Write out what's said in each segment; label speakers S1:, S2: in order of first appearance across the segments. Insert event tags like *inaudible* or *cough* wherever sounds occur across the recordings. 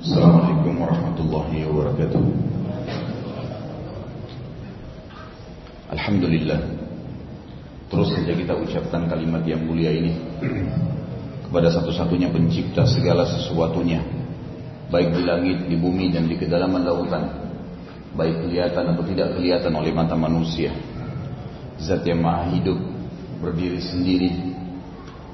S1: Assalamualaikum warahmatullahi wabarakatuh. Alhamdulillah. Terus saja kita ucapkan kalimat yang mulia ini Kepada satu-satunya pencipta segala sesuatunya. Baik di langit, di bumi dan di kedalaman lautan. Baik kelihatan atau tidak kelihatan oleh mata manusia. Zat yang maha hidup Berdiri sendiri.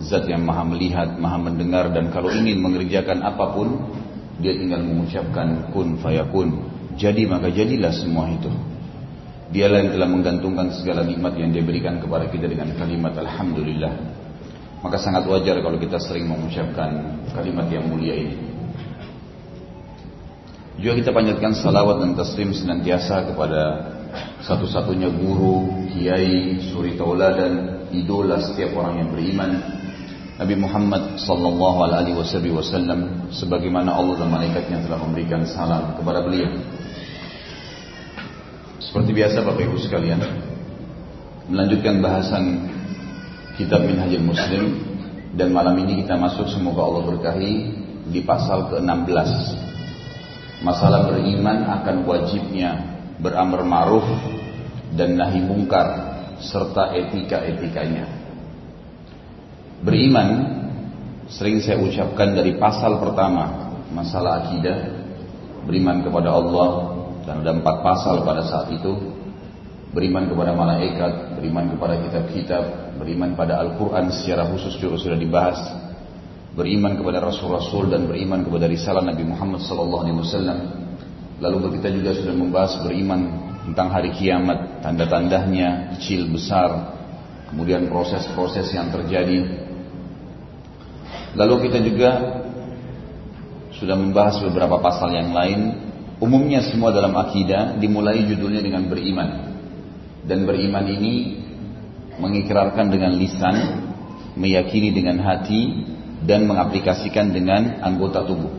S1: Zat yang maha melihat, maha mendengar Dan kalau ingin mengerjakan apa pun Dia tinggal mengucapkan kun fayakun. Jadi maka jadilah semua itu. Dialah yang telah menggantungkan segala nikmat yang dia berikan kepada kita dengan kalimat Alhamdulillah. Maka sangat wajar kalau kita sering mengucapkan kalimat yang mulia ini. Juga kita panjatkan salawat dan taslim senantiasa kepada satu-satunya guru, kiai, suri tauladan, idola setiap orang yang beriman Nabi Muhammad sallallahu alaihi wasallam sebagaimana Allah dan malaikatnya telah memberikan salam kepada beliau. Seperti biasa Bapak Ibu sekalian, melanjutkan bahasan kitab Minhajul Muslim dan malam ini kita masuk semoga Allah berkahi di pasal ke-16. Masalah beriman akan wajibnya beramar ma'ruf dan nahi mungkar serta etika-etikanya. Beriman sering saya ucapkan dari pasal pertama masalah akidah beriman kepada Allah dan ada empat pasal pada saat itu. Beriman kepada malaikat beriman kepada kitab-kitab beriman pada Al-Quran secara khusus juga sudah dibahas. Beriman kepada Rasul-Rasul dan beriman kepada risalah Nabi Muhammad SAW lalu kita juga sudah membahas beriman tentang hari kiamat tanda-tandanya kecil besar kemudian proses-proses yang terjadi Lalu kita juga sudah membahas beberapa pasal yang lain. Umumnya semua dalam akidah dimulai judulnya dengan beriman. Dan beriman ini mengikrarkan dengan lisan, meyakini dengan hati, dan mengaplikasikan dengan anggota tubuh.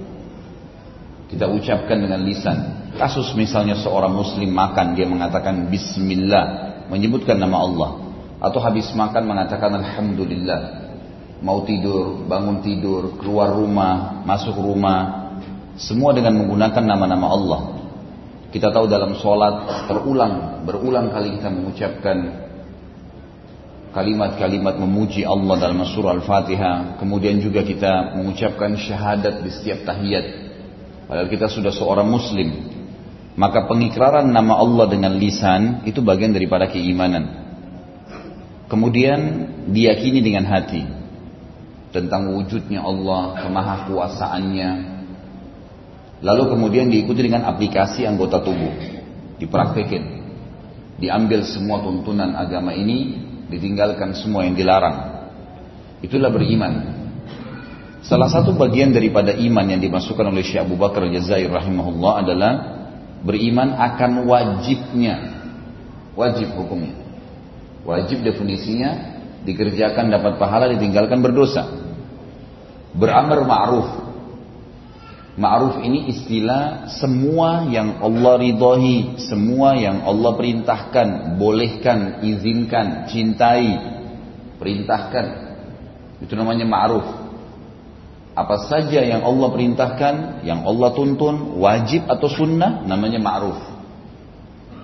S1: Kita ucapkan dengan lisan. Kasus misalnya seorang muslim makan, dia mengatakan Bismillah, menyebutkan nama Allah. Atau habis makan mengatakan Alhamdulillah, mau tidur, bangun tidur, keluar rumah, masuk rumah, semua dengan menggunakan nama-nama Allah. Kita tahu dalam sholat terulang, berulang kali kita mengucapkan kalimat-kalimat memuji Allah dalam surah Al-Fatihah. Kemudian juga kita mengucapkan syahadat di setiap tahiyat. Padahal kita sudah seorang muslim. Maka pengikraran nama Allah dengan lisan itu bagian daripada keimanan. Kemudian diyakini dengan hati tentang wujudnya Allah, kemahakuasaannya. Lalu kemudian diikuti dengan aplikasi anggota tubuh, dipraktekin. Diambil semua tuntunan agama ini, ditinggalkan semua yang dilarang. Itulah beriman. Salah satu bagian daripada iman yang dimasukkan oleh Syekh Abu Bakar Jazair rahimahullah adalah beriman akan wajibnya. Wajib hukumnya. Wajib definisinya dikerjakan dapat pahala ditinggalkan berdosa. Beramar ma'ruf. Ma'ruf ini istilah semua yang Allah ridhoi semua yang Allah perintahkan bolehkan izinkan cintai perintahkan. Itu namanya ma'ruf. Apa saja yang Allah perintahkan yang Allah tuntun wajib atau sunnah namanya ma'ruf.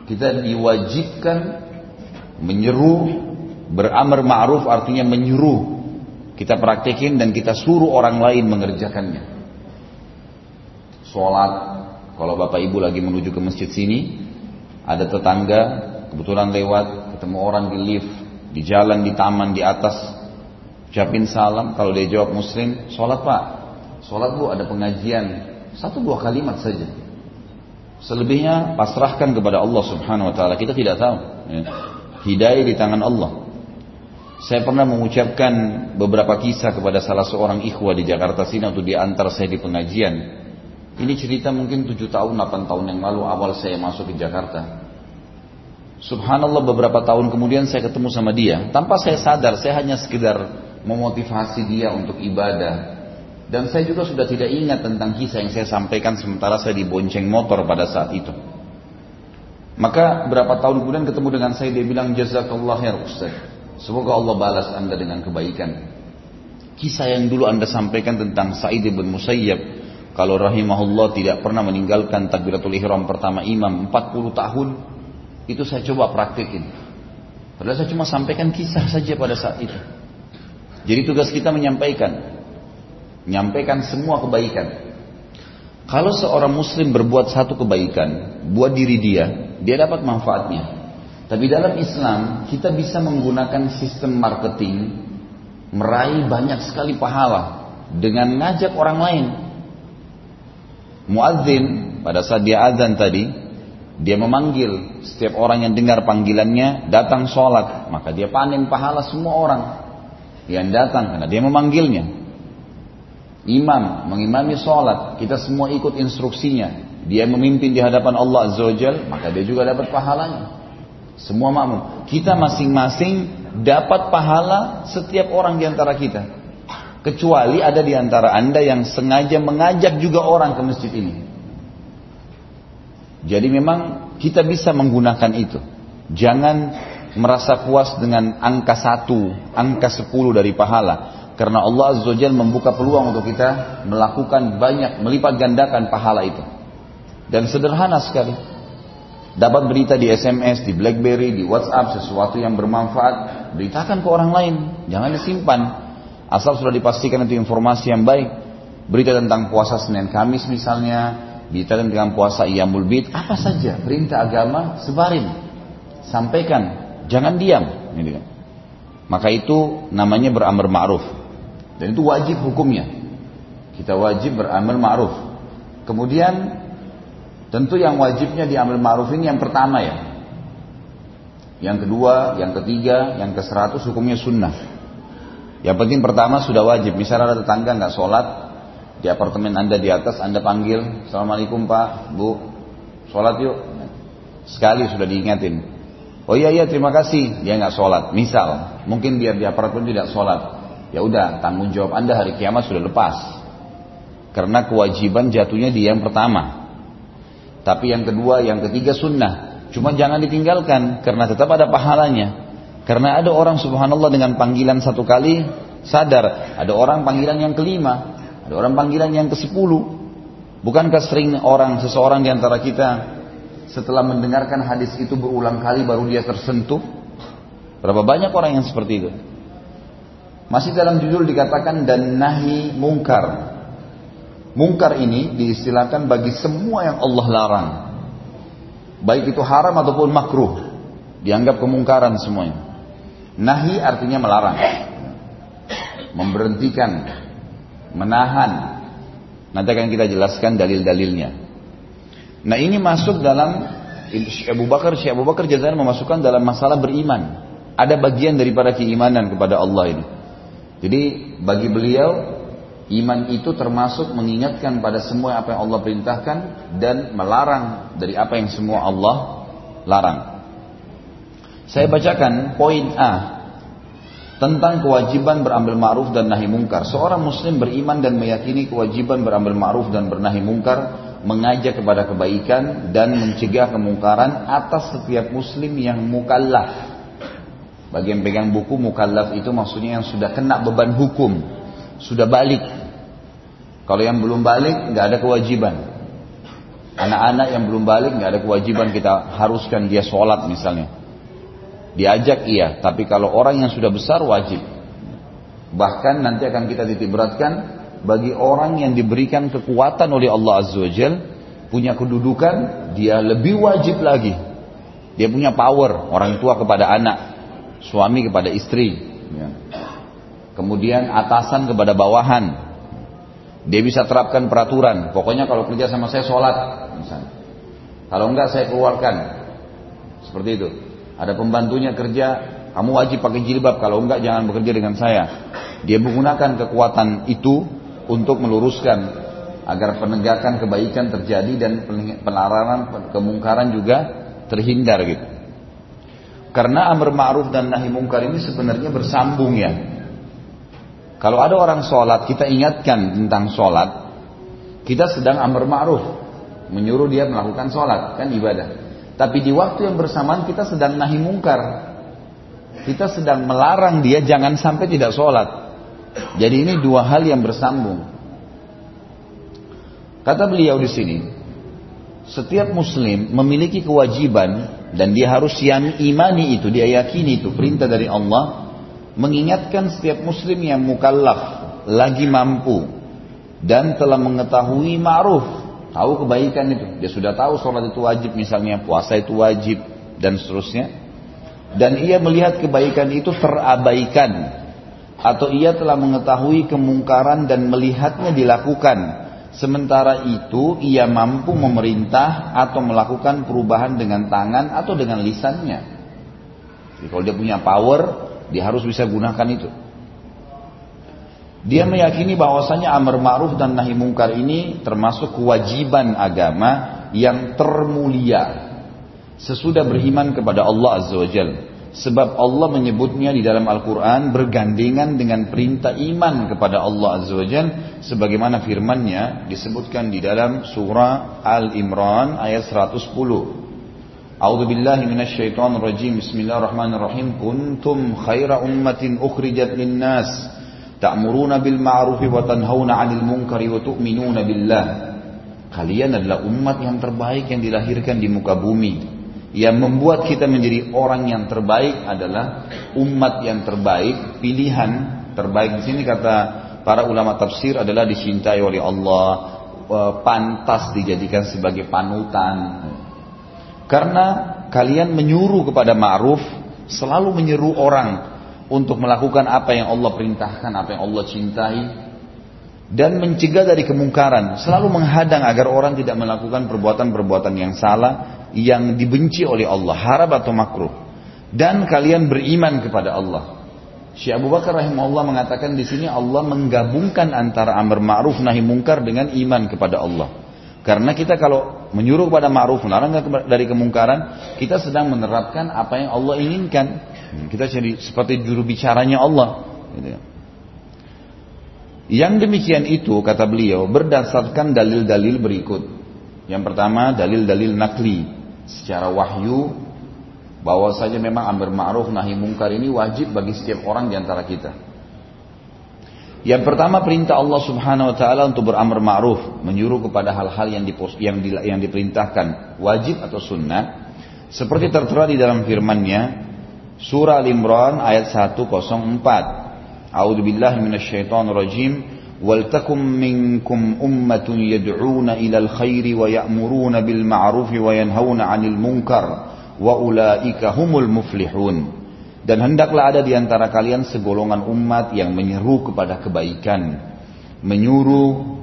S1: Kita diwajibkan menyeru Beramar ma'ruf artinya menyuruh. Kita praktekin dan kita suruh orang lain mengerjakannya. Sholat, kalau bapak ibu lagi menuju ke masjid sini, ada tetangga, kebetulan lewat, ketemu orang di lift, di jalan, di taman, di atas, ucapin salam, kalau dia jawab muslim, sholat pak, sholat bu ada pengajian, satu dua kalimat saja. Selebihnya pasrahkan kepada Allah subhanahu wa ta'ala, kita tidak tahu. Ya. Hidayah di tangan Allah. Saya pernah mengucapkan beberapa kisah kepada salah seorang ikhwah di Jakarta sini untuk diantar saya di pengajian. Ini cerita mungkin 7 tahun, 8 tahun yang lalu awal saya masuk ke Jakarta. Subhanallah beberapa tahun kemudian saya ketemu sama dia. Tanpa saya sadar, saya hanya sekedar memotivasi dia untuk ibadah. Dan saya juga sudah tidak ingat tentang kisah yang saya sampaikan sementara saya dibonceng motor pada saat itu. Maka berapa tahun kemudian ketemu dengan saya, dia bilang, Jazakallah ya Ustaz. Semoga Allah balas anda dengan kebaikan. Kisah yang dulu anda sampaikan tentang Sa'id bin Musayyab kalau rahimahullah tidak pernah meninggalkan takbiratul ihram pertama imam 40 tahun, itu saya coba praktekin. Padahal saya cuma sampaikan kisah saja pada saat itu. Jadi tugas kita menyampaikan. Menyampaikan semua kebaikan. Kalau seorang muslim berbuat satu kebaikan, buat diri dia, dia dapat manfaatnya. Tapi dalam Islam, kita bisa menggunakan sistem marketing, meraih banyak sekali pahala dengan ngajak orang lain Muadzin pada saat dia azan tadi, dia memanggil setiap orang yang dengar panggilannya datang sholat, maka dia panen pahala semua orang yang datang karena dia memanggilnya. Imam mengimami sholat, kita semua ikut instruksinya. Dia memimpin di hadapan Allah Azza wa maka dia juga dapat pahalanya. Semua makmum. Kita masing-masing dapat pahala setiap orang di antara kita. Kecuali ada di antara anda yang sengaja mengajak juga orang ke masjid ini. Jadi memang kita bisa menggunakan itu. Jangan merasa puas dengan angka satu, angka sepuluh dari pahala. Karena Allah Azza wa membuka peluang untuk kita melakukan banyak, melipat gandakan pahala itu. Dan sederhana sekali. Dapat berita di SMS, di Blackberry, di WhatsApp, sesuatu yang bermanfaat, beritakan ke orang lain. Jangan disimpan. Asal sudah dipastikan itu informasi yang baik. Berita tentang puasa Senin Kamis misalnya, berita tentang puasa Iyamul Bid, apa saja perintah agama sebarin. Sampaikan, jangan diam. Maka itu namanya beramar ma'ruf. Dan itu wajib hukumnya. Kita wajib beramar ma'ruf. Kemudian tentu yang wajibnya diambil ma'ruf ini yang pertama ya. Yang kedua, yang ketiga, yang ke seratus hukumnya sunnah. Yang penting pertama sudah wajib. Misalnya ada tetangga nggak sholat di apartemen anda di atas, anda panggil, assalamualaikum pak, bu, sholat yuk. Sekali sudah diingatin. Oh iya iya terima kasih dia nggak sholat. Misal mungkin biar di apartemen tidak sholat. Ya udah tanggung jawab anda hari kiamat sudah lepas. Karena kewajiban jatuhnya di yang pertama. Tapi yang kedua, yang ketiga sunnah. Cuma jangan ditinggalkan karena tetap ada pahalanya. Karena ada orang subhanallah dengan panggilan satu kali sadar. Ada orang panggilan yang kelima. Ada orang panggilan yang ke sepuluh. Bukankah sering orang, seseorang di antara kita setelah mendengarkan hadis itu berulang kali baru dia tersentuh? Berapa banyak orang yang seperti itu? Masih dalam judul dikatakan dan nahi mungkar. Mungkar ini diistilahkan bagi semua yang Allah larang. Baik itu haram ataupun makruh. Dianggap kemungkaran semuanya. Nahi artinya melarang. Memberhentikan. Menahan. Nanti akan kita jelaskan dalil-dalilnya. Nah ini masuk dalam Abu Bakar, Syekh Abu Bakar Jazair memasukkan dalam masalah beriman. Ada bagian daripada keimanan kepada Allah ini. Jadi bagi beliau iman itu termasuk mengingatkan pada semua apa yang Allah perintahkan dan melarang dari apa yang semua Allah larang. Saya bacakan poin A tentang kewajiban berambil ma'ruf dan nahi mungkar. Seorang muslim beriman dan meyakini kewajiban berambil ma'ruf dan bernahi mungkar mengajak kepada kebaikan dan mencegah kemungkaran atas setiap muslim yang mukallaf. Bagi yang pegang buku mukallaf itu maksudnya yang sudah kena beban hukum, sudah balik. Kalau yang belum balik nggak ada kewajiban. Anak-anak yang belum balik nggak ada kewajiban kita haruskan dia sholat misalnya. Diajak iya, tapi kalau orang yang sudah besar wajib. Bahkan nanti akan kita titik beratkan bagi orang yang diberikan kekuatan oleh Allah Azza wa Jal, punya kedudukan, dia lebih wajib lagi. Dia punya power, orang tua kepada anak, suami kepada istri. Ya. Kemudian atasan kepada bawahan. Dia bisa terapkan peraturan. Pokoknya kalau kerja sama saya sholat, misalnya. Kalau enggak saya keluarkan. Seperti itu. Ada pembantunya kerja, kamu wajib pakai jilbab, kalau enggak jangan bekerja dengan saya. Dia menggunakan kekuatan itu untuk meluruskan agar penegakan kebaikan terjadi dan pelarangan kemungkaran juga terhindar gitu. Karena amr ma'ruf dan nahi mungkar ini sebenarnya bersambung ya. Kalau ada orang sholat, kita ingatkan tentang sholat, kita sedang amr ma'ruf, menyuruh dia melakukan sholat, kan ibadah. Tapi di waktu yang bersamaan kita sedang nahi mungkar. Kita sedang melarang dia jangan sampai tidak sholat. Jadi ini dua hal yang bersambung. Kata beliau di sini, setiap muslim memiliki kewajiban dan dia harus imani itu, dia yakini itu perintah dari Allah mengingatkan setiap muslim yang mukallaf lagi mampu dan telah mengetahui ma'ruf, tahu kebaikan itu. Dia sudah tahu sholat itu wajib misalnya, puasa itu wajib dan seterusnya. Dan ia melihat kebaikan itu terabaikan atau ia telah mengetahui kemungkaran dan melihatnya dilakukan Sementara itu ia mampu memerintah atau melakukan perubahan dengan tangan atau dengan lisannya. Jadi kalau dia punya power, dia harus bisa gunakan itu. Dia meyakini bahwasanya amar ma'ruf dan nahi mungkar ini termasuk kewajiban agama yang termulia. Sesudah beriman kepada Allah Azza wa Jalla. Sebab Allah menyebutnya di dalam Al-Quran bergandengan dengan perintah iman kepada Allah Azza wa Jal. Sebagaimana firmannya disebutkan di dalam surah Al-Imran ayat 110. A'udhu billahi minasyaitan rajim. Bismillahirrahmanirrahim. Kuntum khaira ummatin ukhrijat linnas. Ta'muruna bil ma'rufi wa tanhauna 'anil munkari wa tu'minuna billah. Kalian adalah umat yang terbaik yang dilahirkan di muka bumi yang membuat kita menjadi orang yang terbaik adalah umat yang terbaik, pilihan terbaik di sini kata para ulama tafsir adalah dicintai oleh Allah, e, pantas dijadikan sebagai panutan. Karena kalian menyuruh kepada ma'ruf, selalu menyeru orang untuk melakukan apa yang Allah perintahkan, apa yang Allah cintai, dan mencegah dari kemungkaran, selalu menghadang agar orang tidak melakukan perbuatan-perbuatan yang salah yang dibenci oleh Allah, haram atau makruh. Dan kalian beriman kepada Allah. Syekh Abu Bakar rahimahullah mengatakan di sini Allah menggabungkan antara amar ma'ruf nahi mungkar dengan iman kepada Allah. Karena kita kalau menyuruh kepada ma'ruf melarang dari kemungkaran, kita sedang menerapkan apa yang Allah inginkan. Kita jadi seperti juru bicaranya Allah. Gitu ya. Yang demikian itu kata beliau berdasarkan dalil-dalil berikut. Yang pertama dalil-dalil nakli secara wahyu bahwa saja memang amar ma'ruf nahi mungkar ini wajib bagi setiap orang di antara kita. Yang pertama perintah Allah Subhanahu wa taala untuk beramar ma'ruf, menyuruh kepada hal-hal yang dipos, yang, di, yang diperintahkan, wajib atau sunnah. Seperti tertera di dalam firman-Nya surah Al-Imran ayat 104. A'udzubillahi minasyaitonirrajim. Wal takum minkum ummatun yad'una ilal khairi wa ya'muruna bil ma'rufi wa yanhauna 'anil munkar wa ulaika humul muflihun dan hendaklah ada di antara kalian segolongan umat yang menyeru kepada kebaikan, menyuruh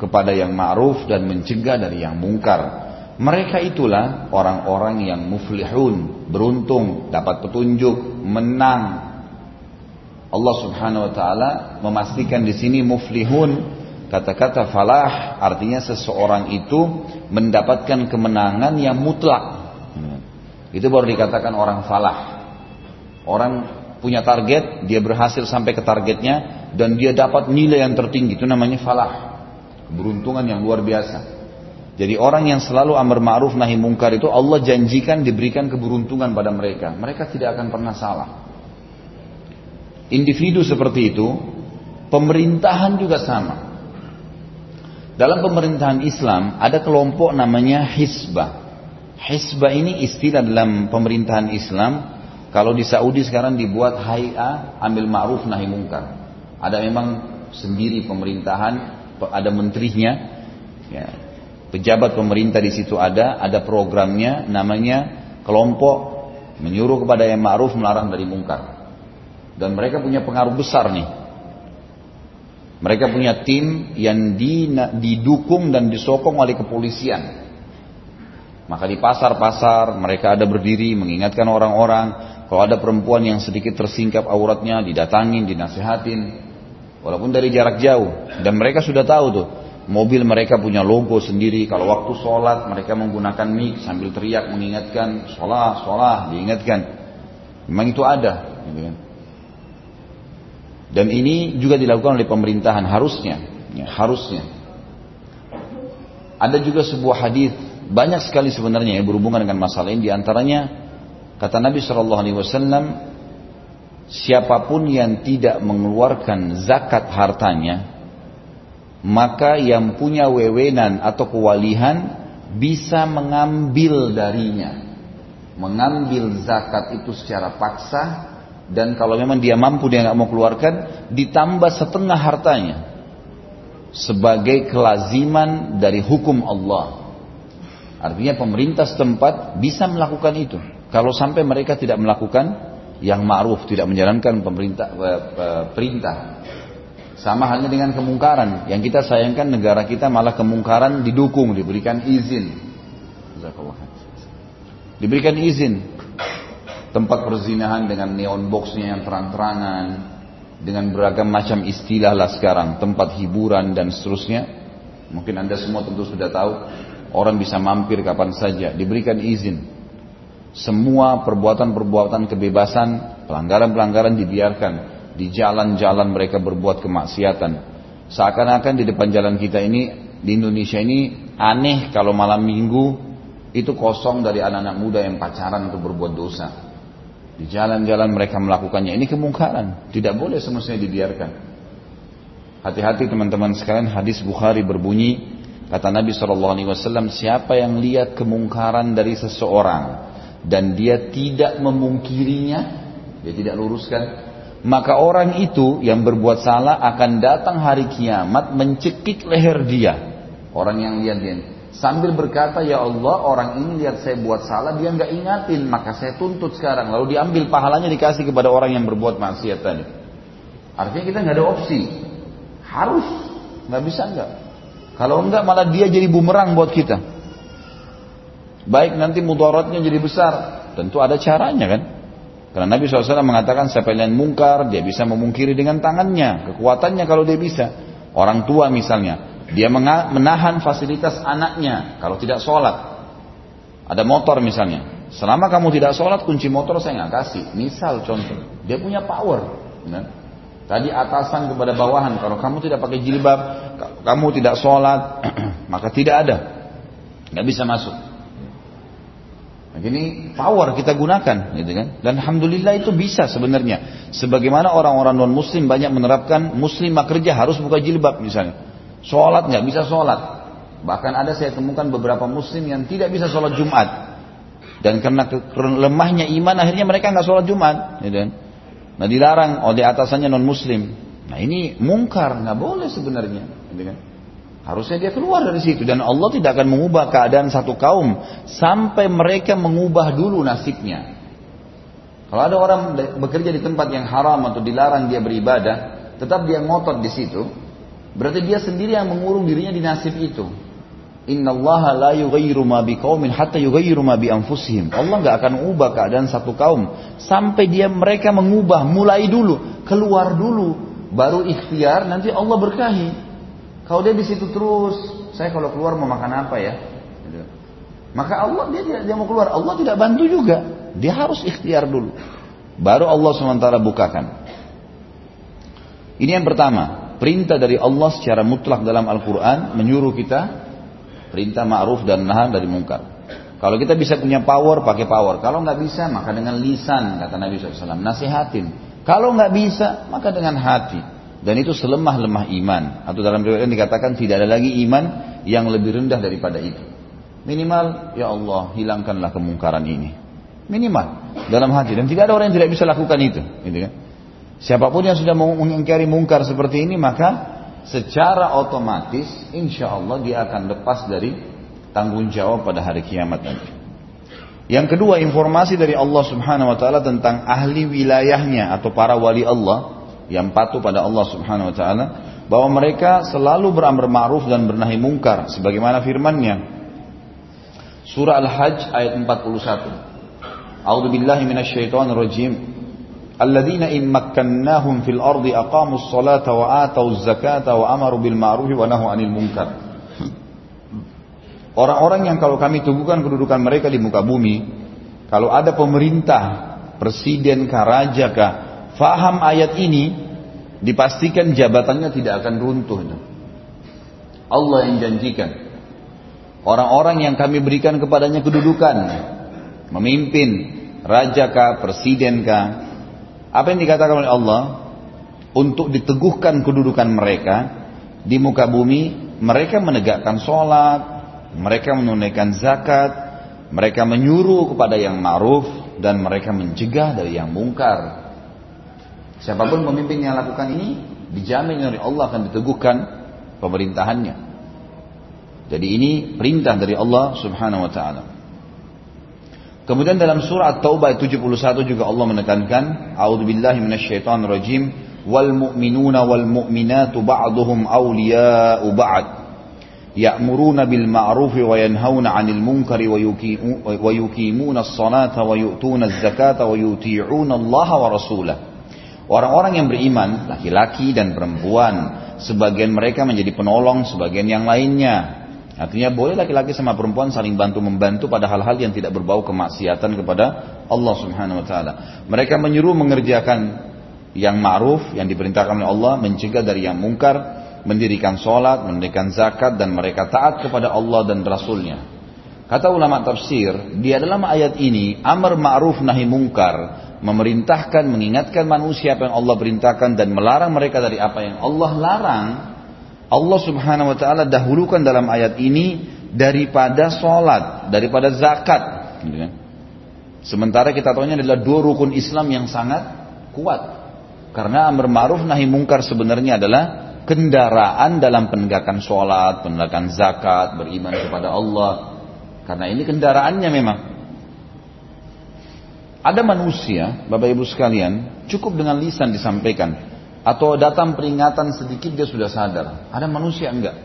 S1: kepada yang ma'ruf dan mencegah dari yang mungkar. Mereka itulah orang-orang yang muflihun, beruntung, dapat petunjuk, menang, Allah Subhanahu wa taala memastikan di sini muflihun kata-kata falah artinya seseorang itu mendapatkan kemenangan yang mutlak. Itu baru dikatakan orang falah. Orang punya target, dia berhasil sampai ke targetnya dan dia dapat nilai yang tertinggi itu namanya falah. Keberuntungan yang luar biasa. Jadi orang yang selalu amar ma'ruf nahi mungkar itu Allah janjikan diberikan keberuntungan pada mereka. Mereka tidak akan pernah salah individu seperti itu, pemerintahan juga sama. Dalam pemerintahan Islam ada kelompok namanya Hizbah. Hizbah ini istilah dalam pemerintahan Islam. Kalau di Saudi sekarang dibuat HIA ambil ma'ruf nahi mungkar. Ada memang sendiri pemerintahan, ada menterinya, ya, pejabat pemerintah di situ ada, ada programnya namanya kelompok menyuruh kepada yang ma'ruf melarang dari mungkar. Dan mereka punya pengaruh besar nih. Mereka punya tim yang didukung dan disokong oleh kepolisian. Maka di pasar-pasar mereka ada berdiri mengingatkan orang-orang. Kalau ada perempuan yang sedikit tersingkap auratnya didatangin, dinasehatin. Walaupun dari jarak jauh. Dan mereka sudah tahu tuh. Mobil mereka punya logo sendiri. Kalau waktu sholat mereka menggunakan mic sambil teriak mengingatkan. Sholat, sholat, diingatkan. Memang itu ada. Gitu kan. Dan ini juga dilakukan oleh pemerintahan harusnya, ya, harusnya. Ada juga sebuah hadis banyak sekali sebenarnya yang berhubungan dengan masalah ini. Di antaranya kata Nabi Shallallahu Alaihi Wasallam, siapa pun yang tidak mengeluarkan zakat hartanya, maka yang punya wewenan atau kewalihan bisa mengambil darinya. Mengambil zakat itu secara paksa dan kalau memang dia mampu dia nggak mau keluarkan ditambah setengah hartanya sebagai kelaziman dari hukum Allah. Artinya pemerintah setempat bisa melakukan itu. Kalau sampai mereka tidak melakukan yang ma'ruf, tidak menjalankan pemerintah eh, eh, perintah. Sama halnya dengan kemungkaran. Yang kita sayangkan negara kita malah kemungkaran didukung, diberikan izin. Diberikan izin. Tempat perzinahan dengan neon boxnya yang terang-terangan. Dengan beragam macam istilah lah sekarang. Tempat hiburan dan seterusnya. Mungkin anda semua tentu sudah tahu. Orang bisa mampir kapan saja. Diberikan izin. Semua perbuatan-perbuatan kebebasan, pelanggaran-pelanggaran dibiarkan di jalan-jalan mereka berbuat kemaksiatan. Seakan-akan di depan jalan kita ini, di Indonesia ini aneh kalau malam minggu itu kosong dari anak-anak muda yang pacaran untuk berbuat dosa. Di jalan-jalan mereka melakukannya. Ini kemungkaran. Tidak boleh semestinya dibiarkan. Hati-hati teman-teman sekalian hadis Bukhari berbunyi kata Nabi SAW siapa yang lihat kemungkaran dari seseorang dan dia tidak memungkirinya dia tidak luruskan maka orang itu yang berbuat salah akan datang hari kiamat mencekik leher dia. Orang yang lihat dia sambil berkata ya Allah orang ini lihat saya buat salah dia nggak ingatin maka saya tuntut sekarang lalu diambil pahalanya dikasih kepada orang yang berbuat maksiat tadi. Artinya kita nggak ada opsi harus nggak bisa nggak. Kalau enggak malah dia jadi bumerang buat kita. Baik nanti mudaratnya jadi besar tentu ada caranya kan. Karena Nabi SAW mengatakan siapa yang mungkar, dia bisa memungkiri dengan tangannya, kekuatannya kalau dia bisa. Orang tua misalnya, dia menahan fasilitas anaknya kalau tidak sholat. Ada motor misalnya, selama kamu tidak sholat kunci motor saya nggak kasih. Misal contoh, dia punya power. Kan? Tadi atasan kepada bawahan, kalau kamu tidak pakai jilbab, kamu tidak sholat, *clears throat* maka tidak ada, nggak bisa masuk. Ini power kita gunakan, gitu kan? Dan alhamdulillah itu bisa sebenarnya. Sebagaimana orang-orang non Muslim banyak menerapkan Muslim kerja harus buka jilbab misalnya. Sholat nggak bisa sholat. Bahkan ada saya temukan beberapa Muslim yang tidak bisa sholat Jumat. Dan karena lemahnya iman akhirnya mereka nggak sholat Jumat, gitu kan? Nah dilarang oleh atasannya non Muslim. Nah ini mungkar, nggak boleh sebenarnya, gitu kan? Harusnya dia keluar dari situ dan Allah tidak akan mengubah keadaan satu kaum sampai mereka mengubah dulu nasibnya. Kalau ada orang bekerja di tempat yang haram atau dilarang dia beribadah, tetap dia ngotot di situ, berarti dia sendiri yang mengurung dirinya di nasib itu. Inna Allah la yughayyiru ma biqaumin hatta yughayyiru ma bi anfusihim. Allah nggak akan ubah keadaan satu kaum sampai dia mereka mengubah mulai dulu, keluar dulu, baru ikhtiar nanti Allah berkahi. Kalau dia di situ terus, saya kalau keluar mau makan apa ya? Gitu. Maka Allah dia tidak dia mau keluar, Allah tidak bantu juga. Dia harus ikhtiar dulu. Baru Allah sementara bukakan. Ini yang pertama, perintah dari Allah secara mutlak dalam Al-Quran menyuruh kita perintah ma'ruf dan nahan dari mungkar. Kalau kita bisa punya power, pakai power. Kalau nggak bisa, maka dengan lisan, kata Nabi SAW. Nasihatin. Kalau nggak bisa, maka dengan hati. Dan itu selemah-lemah iman. Atau dalam riwayat dikatakan tidak ada lagi iman yang lebih rendah daripada itu. Minimal, ya Allah, hilangkanlah kemungkaran ini. Minimal dalam hati dan tidak ada orang yang tidak bisa lakukan itu, gitu kan? Siapa pun yang sudah mengingkari mungkar seperti ini maka secara otomatis insya Allah dia akan lepas dari tanggung jawab pada hari kiamat nanti. Yang kedua informasi dari Allah Subhanahu wa taala tentang ahli wilayahnya atau para wali Allah yang patuh pada Allah Subhanahu wa taala bahwa mereka selalu beramar ma'ruf dan bernahi mungkar sebagaimana firman-Nya. Surah Al-Hajj ayat 41. A'udzu billahi minasyaitonir rajim. Alladzina in makkannahum fil ardi aqamus salata wa atauz zakata wa amaru bil ma'ruf wa nahu 'anil munkar. Orang-orang yang kalau kami teguhkan kedudukan mereka di muka bumi, kalau ada pemerintah, presiden kah, raja kah, faham ayat ini, dipastikan jabatannya tidak akan runtuh. Allah yang janjikan. Orang-orang yang kami berikan kepadanya kedudukan, memimpin, raja kah, presiden kah, apa yang dikatakan oleh Allah untuk diteguhkan kedudukan mereka, di muka bumi, mereka menegakkan sholat, mereka menunaikan zakat, mereka menyuruh kepada yang ma'ruf dan mereka mencegah dari yang mungkar. Siapa pun pemimpin yang lakukan ini dijamin oleh Allah akan diteguhkan pemerintahannya. Jadi ini perintah dari Allah Subhanahu wa taala. Kemudian dalam surah At-Taubah 71 juga Allah menekankan, A'udzubillahi minasyaitonirrajim, wal mu'minuna wal mu'minatu ba'duhum awliya'u ba'd. Ya'muruna bil ma'ruf wa yanhauna 'anil munkari wa yuqimuna as-salata wa yu'tuna Orang-orang yang beriman, laki-laki dan perempuan, sebagian mereka menjadi penolong, sebagian yang lainnya Artinya boleh laki-laki sama perempuan saling bantu membantu pada hal-hal yang tidak berbau kemaksiatan kepada Allah Subhanahu wa taala. Mereka menyuruh mengerjakan yang ma'ruf yang diperintahkan oleh Allah, mencegah dari yang mungkar, mendirikan sholat, mendirikan zakat dan mereka taat kepada Allah dan Rasulnya. Kata ulama tafsir, di dalam ayat ini amar ma'ruf nahi mungkar memerintahkan, mengingatkan manusia apa yang Allah perintahkan dan melarang mereka dari apa yang Allah larang Allah subhanahu wa ta'ala dahulukan dalam ayat ini daripada sholat, daripada zakat. Gitu kan. Sementara kita tahunya adalah dua rukun Islam yang sangat kuat. Karena amr ma'ruf nahi mungkar sebenarnya adalah kendaraan dalam penegakan sholat, penegakan zakat, beriman kepada Allah. Karena ini kendaraannya memang. Ada manusia, Bapak Ibu sekalian, cukup dengan lisan disampaikan atau datang peringatan sedikit dia sudah sadar. Ada manusia enggak.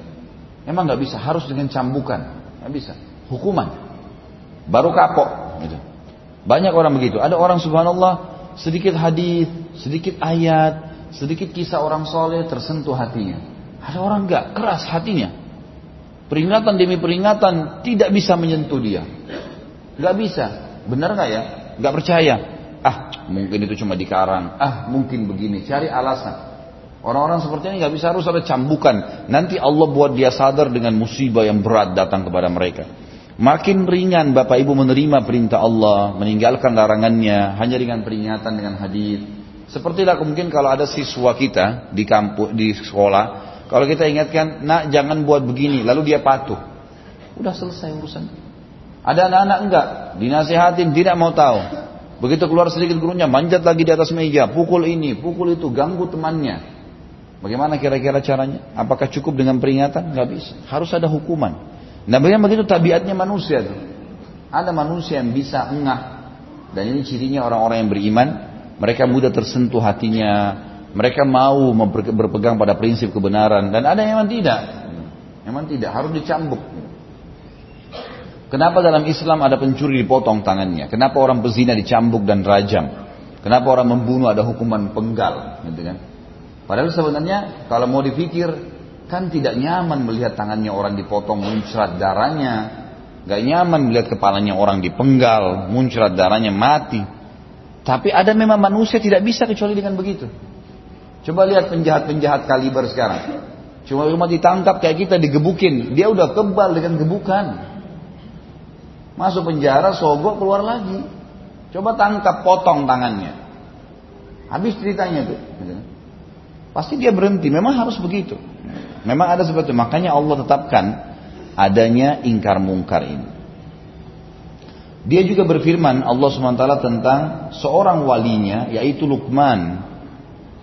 S1: Memang enggak bisa, harus dengan cambukan. Enggak bisa. Hukuman. Baru kapok. Gitu. Banyak orang begitu. Ada orang subhanallah sedikit hadis, sedikit ayat, sedikit kisah orang soleh tersentuh hatinya. Ada orang enggak keras hatinya. Peringatan demi peringatan tidak bisa menyentuh dia. Enggak bisa. Benar enggak ya? Enggak percaya. Ah, mungkin itu cuma dikarang. Ah, mungkin begini. Cari alasan. Orang-orang seperti ini nggak bisa harus ada cambukan. Nanti Allah buat dia sadar dengan musibah yang berat datang kepada mereka. Makin ringan Bapak Ibu menerima perintah Allah, meninggalkan larangannya hanya dengan peringatan dengan hadir. Sepertilah mungkin kalau ada siswa kita di kampus di sekolah, kalau kita ingatkan, "Nak, jangan buat begini." Lalu dia patuh. Udah selesai urusan. Ada anak-anak enggak, dinasihatin tidak mau tahu. Begitu keluar sedikit gurunya, manjat lagi di atas meja, pukul ini, pukul itu, ganggu temannya. Bagaimana kira-kira caranya? Apakah cukup dengan peringatan? Gak bisa. Harus ada hukuman. Nah bagaimana begitu tabiatnya manusia tuh. Ada manusia yang bisa engah. Dan ini cirinya orang-orang yang beriman. Mereka mudah tersentuh hatinya. Mereka mau berpegang pada prinsip kebenaran. Dan ada yang memang tidak. Memang tidak. Harus dicambuk. Kenapa dalam Islam ada pencuri dipotong tangannya? Kenapa orang pezina dicambuk dan rajam? Kenapa orang membunuh ada hukuman penggal? Gitu kan? Padahal sebenarnya kalau mau dipikir kan tidak nyaman melihat tangannya orang dipotong muncrat darahnya. Gak nyaman melihat kepalanya orang dipenggal, muncrat darahnya mati. Tapi ada memang manusia tidak bisa kecuali dengan begitu. Coba lihat penjahat-penjahat kaliber sekarang. Cuma cuma ditangkap kayak kita digebukin, dia udah kebal dengan gebukan. Masuk penjara, sogok, keluar lagi. Coba tangkap, potong tangannya. Habis ceritanya tuh. Pasti dia berhenti. Memang harus begitu. Memang ada seperti itu. Makanya Allah tetapkan adanya ingkar mungkar ini. Dia juga berfirman Allah SWT tentang seorang walinya yaitu Luqman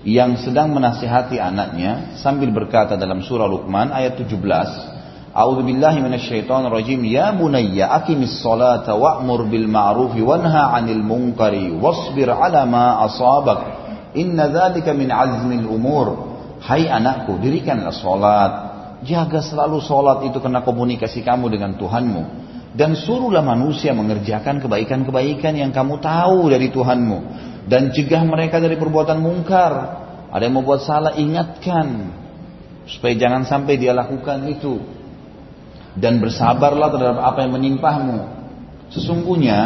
S1: yang sedang menasihati anaknya sambil berkata dalam surah Luqman ayat 17 A'udzu billahi. Ya bunayya aqimis salata wa'mur bil ma'ruf wanha 'anil munkari wasbir 'ala ma asabak. Inna dzalika min 'azmil umur. Hai anakku, dirikanlah salat. Jaga selalu salat itu karena komunikasi kamu dengan Tuhanmu. Dan suruhlah manusia mengerjakan kebaikan-kebaikan yang kamu tahu dari Tuhanmu. Dan cegah mereka dari perbuatan mungkar. Ada yang membuat salah, ingatkan. Supaya jangan sampai dia lakukan itu dan bersabarlah terhadap apa yang menimpahmu. Sesungguhnya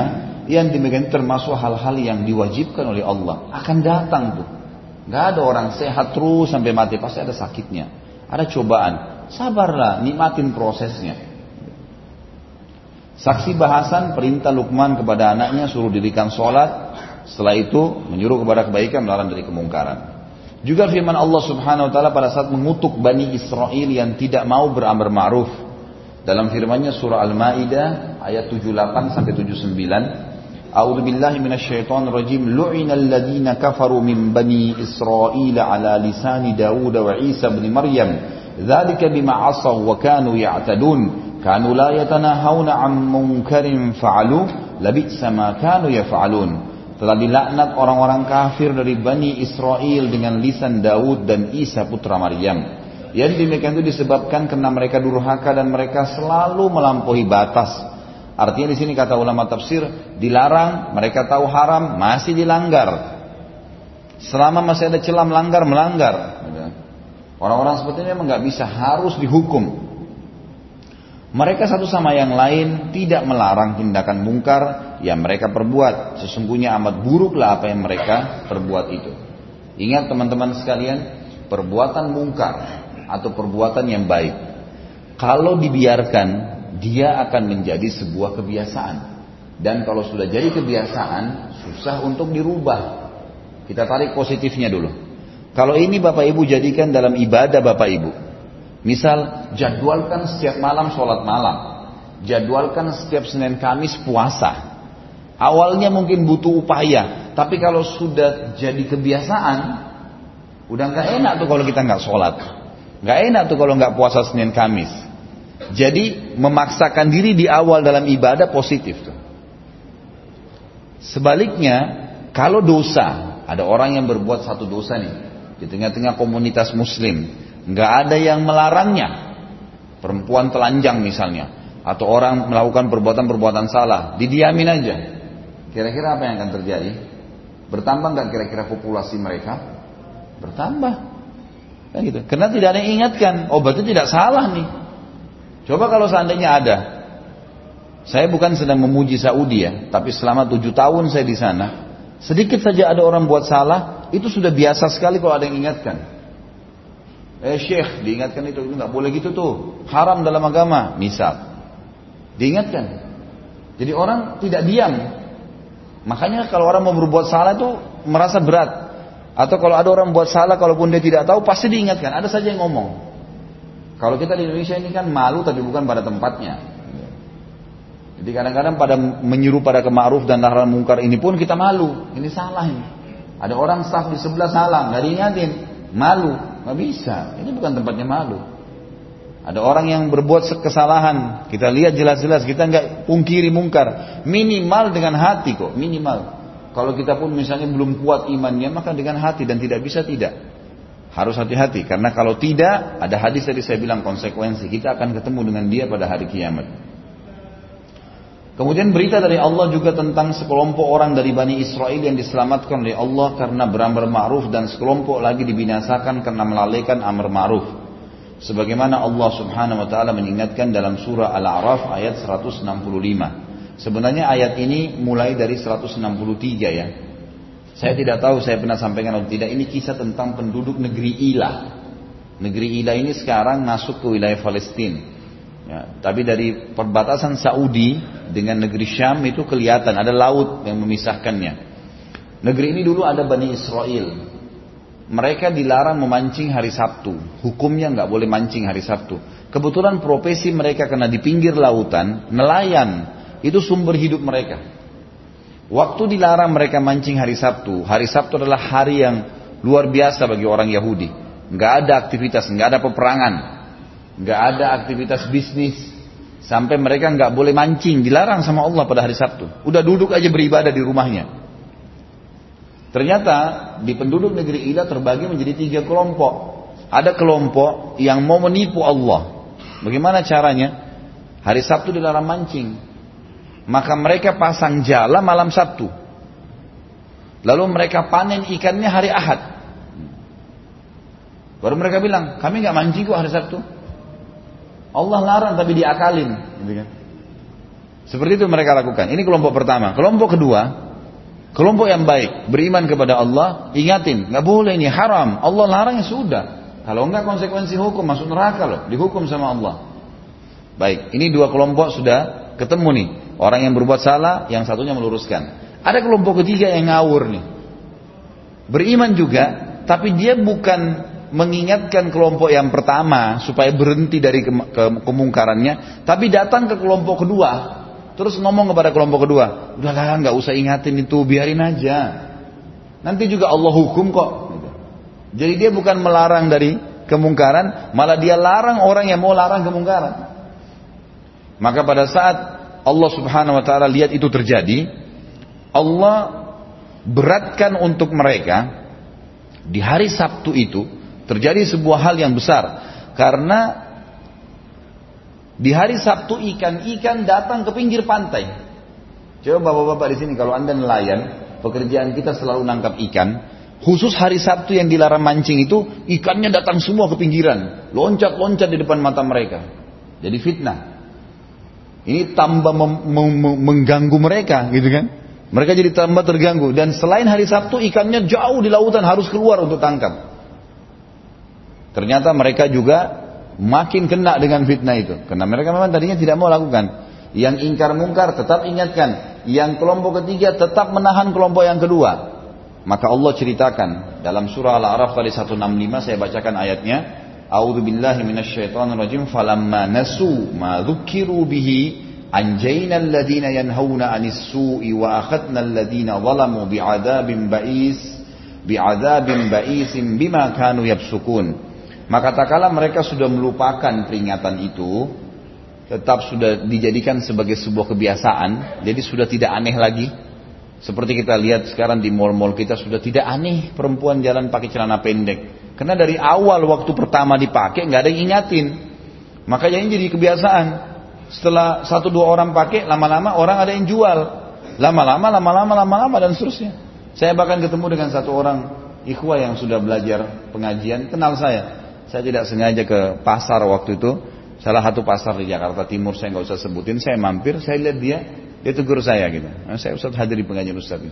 S1: yang demikian termasuk hal-hal yang diwajibkan oleh Allah akan datang tuh. Gak ada orang sehat terus sampai mati pasti ada sakitnya, ada cobaan. Sabarlah, nikmatin prosesnya. Saksi bahasan perintah Lukman kepada anaknya suruh dirikan sholat. Setelah itu menyuruh kepada kebaikan melarang dari kemungkaran. Juga firman Allah Subhanahu wa taala pada saat mengutuk Bani Israel yang tidak mau beramar ma'ruf. Dalam firman-Nya surah Al-Maidah ayat 78 sampai 79, A'udzu billahi minasyaitonir rajim. Lu'inal ladzina kafaru min bani Israil ala lisani Dawud wa Isa bin Maryam. Dzalika bima 'asaw wa kanu ya'tadun. Kanu la yatanahawna 'an munkarin fa'alu. Labisa ma kanu yaf'alun. Telah dilaknat orang-orang kafir dari Bani Israel dengan lisan Daud dan Isa putra Maryam. Yang demikian itu disebabkan karena mereka durhaka dan mereka selalu melampaui batas. Artinya di sini kata ulama tafsir dilarang, mereka tahu haram, masih dilanggar. Selama masih ada celah melanggar, melanggar. Orang-orang seperti ini memang nggak bisa harus dihukum. Mereka satu sama yang lain tidak melarang tindakan mungkar yang mereka perbuat. Sesungguhnya amat buruklah apa yang mereka perbuat itu. Ingat teman-teman sekalian, perbuatan mungkar atau perbuatan yang baik. Kalau dibiarkan, dia akan menjadi sebuah kebiasaan. Dan kalau sudah jadi kebiasaan, susah untuk dirubah. Kita tarik positifnya dulu. Kalau ini Bapak Ibu jadikan dalam ibadah Bapak Ibu. Misal, jadwalkan setiap malam sholat malam. Jadwalkan setiap Senin Kamis puasa. Awalnya mungkin butuh upaya, tapi kalau sudah jadi kebiasaan, udah nggak enak tuh kalau kita nggak sholat, nggak enak tuh kalau nggak puasa Senin Kamis. Jadi memaksakan diri di awal dalam ibadah positif tuh. Sebaliknya, kalau dosa, ada orang yang berbuat satu dosa nih di tengah-tengah komunitas Muslim, nggak ada yang melarangnya. Perempuan telanjang misalnya, atau orang melakukan perbuatan-perbuatan salah, didiamin aja. Kira-kira apa yang akan terjadi? Bertambah nggak kira-kira populasi mereka? Bertambah. Kan gitu. Karena tidak ada yang ingatkan, oh berarti tidak salah nih. Coba kalau seandainya ada. Saya bukan sedang memuji Saudi ya, tapi selama tujuh tahun saya di sana, sedikit saja ada orang buat salah, itu sudah biasa sekali kalau ada yang ingatkan. Eh Syekh, diingatkan itu, itu nggak boleh gitu tuh, haram dalam agama, misal. Diingatkan. Jadi orang tidak diam, Makanya kalau orang mau berbuat salah itu merasa berat. Atau kalau ada orang buat salah, kalaupun dia tidak tahu, pasti diingatkan. Ada saja yang ngomong. Kalau kita di Indonesia ini kan malu tapi bukan pada tempatnya. Jadi kadang-kadang pada menyuruh pada kemaruf dan larangan mungkar ini pun kita malu. Ini salah ini. Ada orang staf di sebelah salah, nggak diingatin. Malu, nggak bisa. Ini bukan tempatnya malu. Ada orang yang berbuat kesalahan, kita lihat jelas-jelas, kita nggak pungkiri mungkar. Minimal dengan hati kok, minimal. Kalau kita pun misalnya belum kuat imannya, maka dengan hati dan tidak bisa tidak. Harus hati-hati, karena kalau tidak, ada hadis tadi saya bilang konsekuensi, kita akan ketemu dengan dia pada hari kiamat. Kemudian berita dari Allah juga tentang sekelompok orang dari Bani Israel yang diselamatkan oleh Allah karena beramar ma'ruf dan sekelompok lagi dibinasakan karena melalaikan amar ma'ruf. Sebagaimana Allah subhanahu wa ta'ala mengingatkan dalam surah Al-A'raf ayat 165. Sebenarnya ayat ini mulai dari 163 ya. Saya tidak tahu saya pernah sampaikan atau tidak. Ini kisah tentang penduduk negeri Ilah. Negeri Ilah ini sekarang masuk ke wilayah Palestina. Ya, tapi dari perbatasan Saudi dengan negeri Syam itu kelihatan ada laut yang memisahkannya. Negeri ini dulu ada Bani Israel mereka dilarang memancing hari Sabtu. Hukumnya nggak boleh mancing hari Sabtu. Kebetulan profesi mereka karena di pinggir lautan, nelayan. Itu sumber hidup mereka. Waktu dilarang mereka mancing hari Sabtu. Hari Sabtu adalah hari yang luar biasa bagi orang Yahudi. Nggak ada aktivitas, nggak ada peperangan. Nggak ada aktivitas bisnis. Sampai mereka nggak boleh mancing. Dilarang sama Allah pada hari Sabtu. Udah duduk aja beribadah di rumahnya. Ternyata di penduduk negeri Ila terbagi menjadi tiga kelompok. Ada kelompok yang mau menipu Allah. Bagaimana caranya? Hari Sabtu dilarang mancing. Maka mereka pasang jala malam Sabtu. Lalu mereka panen ikannya hari Ahad. Baru mereka bilang, kami nggak mancing kok hari Sabtu. Allah larang tapi diakalin. Gitu kan. Seperti itu mereka lakukan. Ini kelompok pertama. Kelompok kedua, Kelompok yang baik, beriman kepada Allah, ingatin, nggak boleh ini haram. Allah larang ya sudah. Kalau enggak konsekuensi hukum masuk neraka loh, dihukum sama Allah. Baik, ini dua kelompok sudah ketemu nih. Orang yang berbuat salah, yang satunya meluruskan. Ada kelompok ketiga yang ngawur nih. Beriman juga, tapi dia bukan mengingatkan kelompok yang pertama supaya berhenti dari ke, ke, kemungkarannya, tapi datang ke kelompok kedua, terus ngomong kepada kelompok kedua, udahlah nggak usah ingatin itu, biarin aja. Nanti juga Allah hukum kok. Jadi dia bukan melarang dari kemungkaran, malah dia larang orang yang mau larang kemungkaran. Maka pada saat Allah Subhanahu wa taala lihat itu terjadi, Allah beratkan untuk mereka di hari Sabtu itu terjadi sebuah hal yang besar karena di hari Sabtu ikan-ikan datang ke pinggir pantai. Coba bapak-bapak di sini kalau anda nelayan, pekerjaan kita selalu nangkap ikan. Khusus hari Sabtu yang dilarang mancing itu, ikannya datang semua ke pinggiran. Loncat-loncat di depan mata mereka. Jadi fitnah. Ini tambah mengganggu mereka gitu kan. Mereka jadi tambah terganggu. Dan selain hari Sabtu ikannya jauh di lautan harus keluar untuk tangkap. Ternyata mereka juga makin kena dengan fitnah itu. Karena mereka memang tadinya tidak mau lakukan. Yang ingkar mungkar tetap ingatkan. Yang kelompok ketiga tetap menahan kelompok yang kedua. Maka Allah ceritakan dalam surah Al-A'raf tadi 165 saya bacakan ayatnya. A'udzu billahi minasyaitonir rajim falamma nasu ma dzukiru bihi anjayna alladhina yanhauna 'anis su'i wa akhadna alladhina zalamu bi'adzabin ba'is bi'adzabin ba'isin bima kanu yabsukun. Maka tak kala mereka sudah melupakan peringatan itu, tetap sudah dijadikan sebagai sebuah kebiasaan, jadi sudah tidak aneh lagi, seperti kita lihat sekarang di mall-mall kita sudah tidak aneh perempuan jalan pakai celana pendek. Karena dari awal waktu pertama dipakai nggak ada yang ingatin. Makanya ini jadi kebiasaan. Setelah satu dua orang pakai, lama-lama orang ada yang jual. Lama-lama, lama-lama, lama-lama dan seterusnya. Saya bahkan ketemu dengan satu orang ikhwah yang sudah belajar pengajian, kenal saya. Saya tidak sengaja ke pasar waktu itu. Salah satu pasar di Jakarta Timur, saya nggak usah sebutin. Saya mampir, saya lihat dia, dia tegur saya gitu. Nah, saya Ustaz hadir di pengajian Ustaz.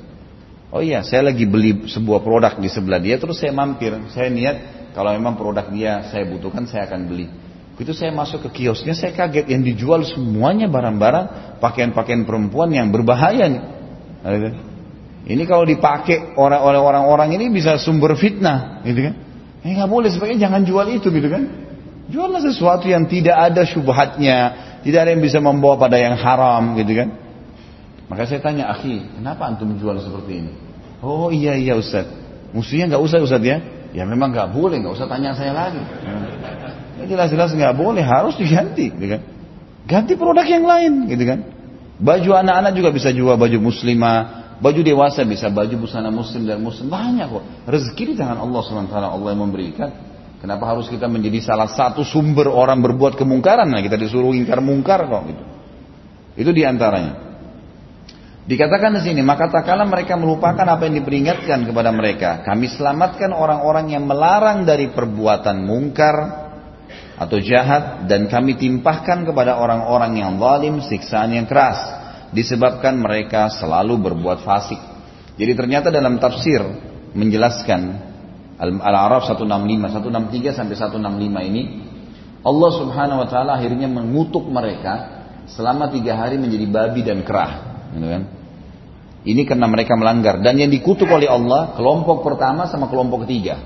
S1: Oh iya, saya lagi beli sebuah produk di sebelah dia, terus saya mampir. Saya niat kalau memang produk dia saya butuhkan, saya akan beli. Itu saya masuk ke kiosnya, saya kaget yang dijual semuanya barang-barang pakaian-pakaian perempuan yang berbahaya nih. Nah, gitu. Ini kalau dipakai oleh orang-orang ini bisa sumber fitnah, gitu kan? Ini nggak boleh, sebaiknya jangan jual itu, gitu kan? Juallah sesuatu yang tidak ada syubhatnya, tidak ada yang bisa membawa pada yang haram, gitu kan? Maka saya tanya, akhi, kenapa antum jual seperti ini? Oh iya iya Ustaz. Mestinya nggak usah Ustaz ya. Ya memang nggak boleh, nggak usah tanya saya lagi. Ya, jelas-jelas nggak boleh, harus diganti, gitu kan? Ganti produk yang lain, gitu kan? Baju anak-anak juga bisa jual baju muslimah, baju dewasa bisa baju busana muslim dan muslim banyak kok. Rezeki di tangan Allah swt Allah yang memberikan. Kenapa harus kita menjadi salah satu sumber orang berbuat kemungkaran? Nah, kita disuruh ingkar mungkar kok gitu. Itu di antaranya. Dikatakan di sini, maka tak kala mereka melupakan apa yang diperingatkan kepada mereka. Kami selamatkan orang-orang yang melarang dari perbuatan mungkar atau jahat dan kami timpahkan kepada orang-orang yang zalim siksaan yang keras disebabkan mereka selalu berbuat fasik. Jadi ternyata dalam tafsir menjelaskan Al-A'raf 165, 163 sampai 165 ini Allah Subhanahu wa taala akhirnya mengutuk mereka selama tiga hari menjadi babi dan kerah. Gitu kan? Ini karena mereka melanggar. Dan yang dikutuk oleh Allah, kelompok pertama sama kelompok ketiga.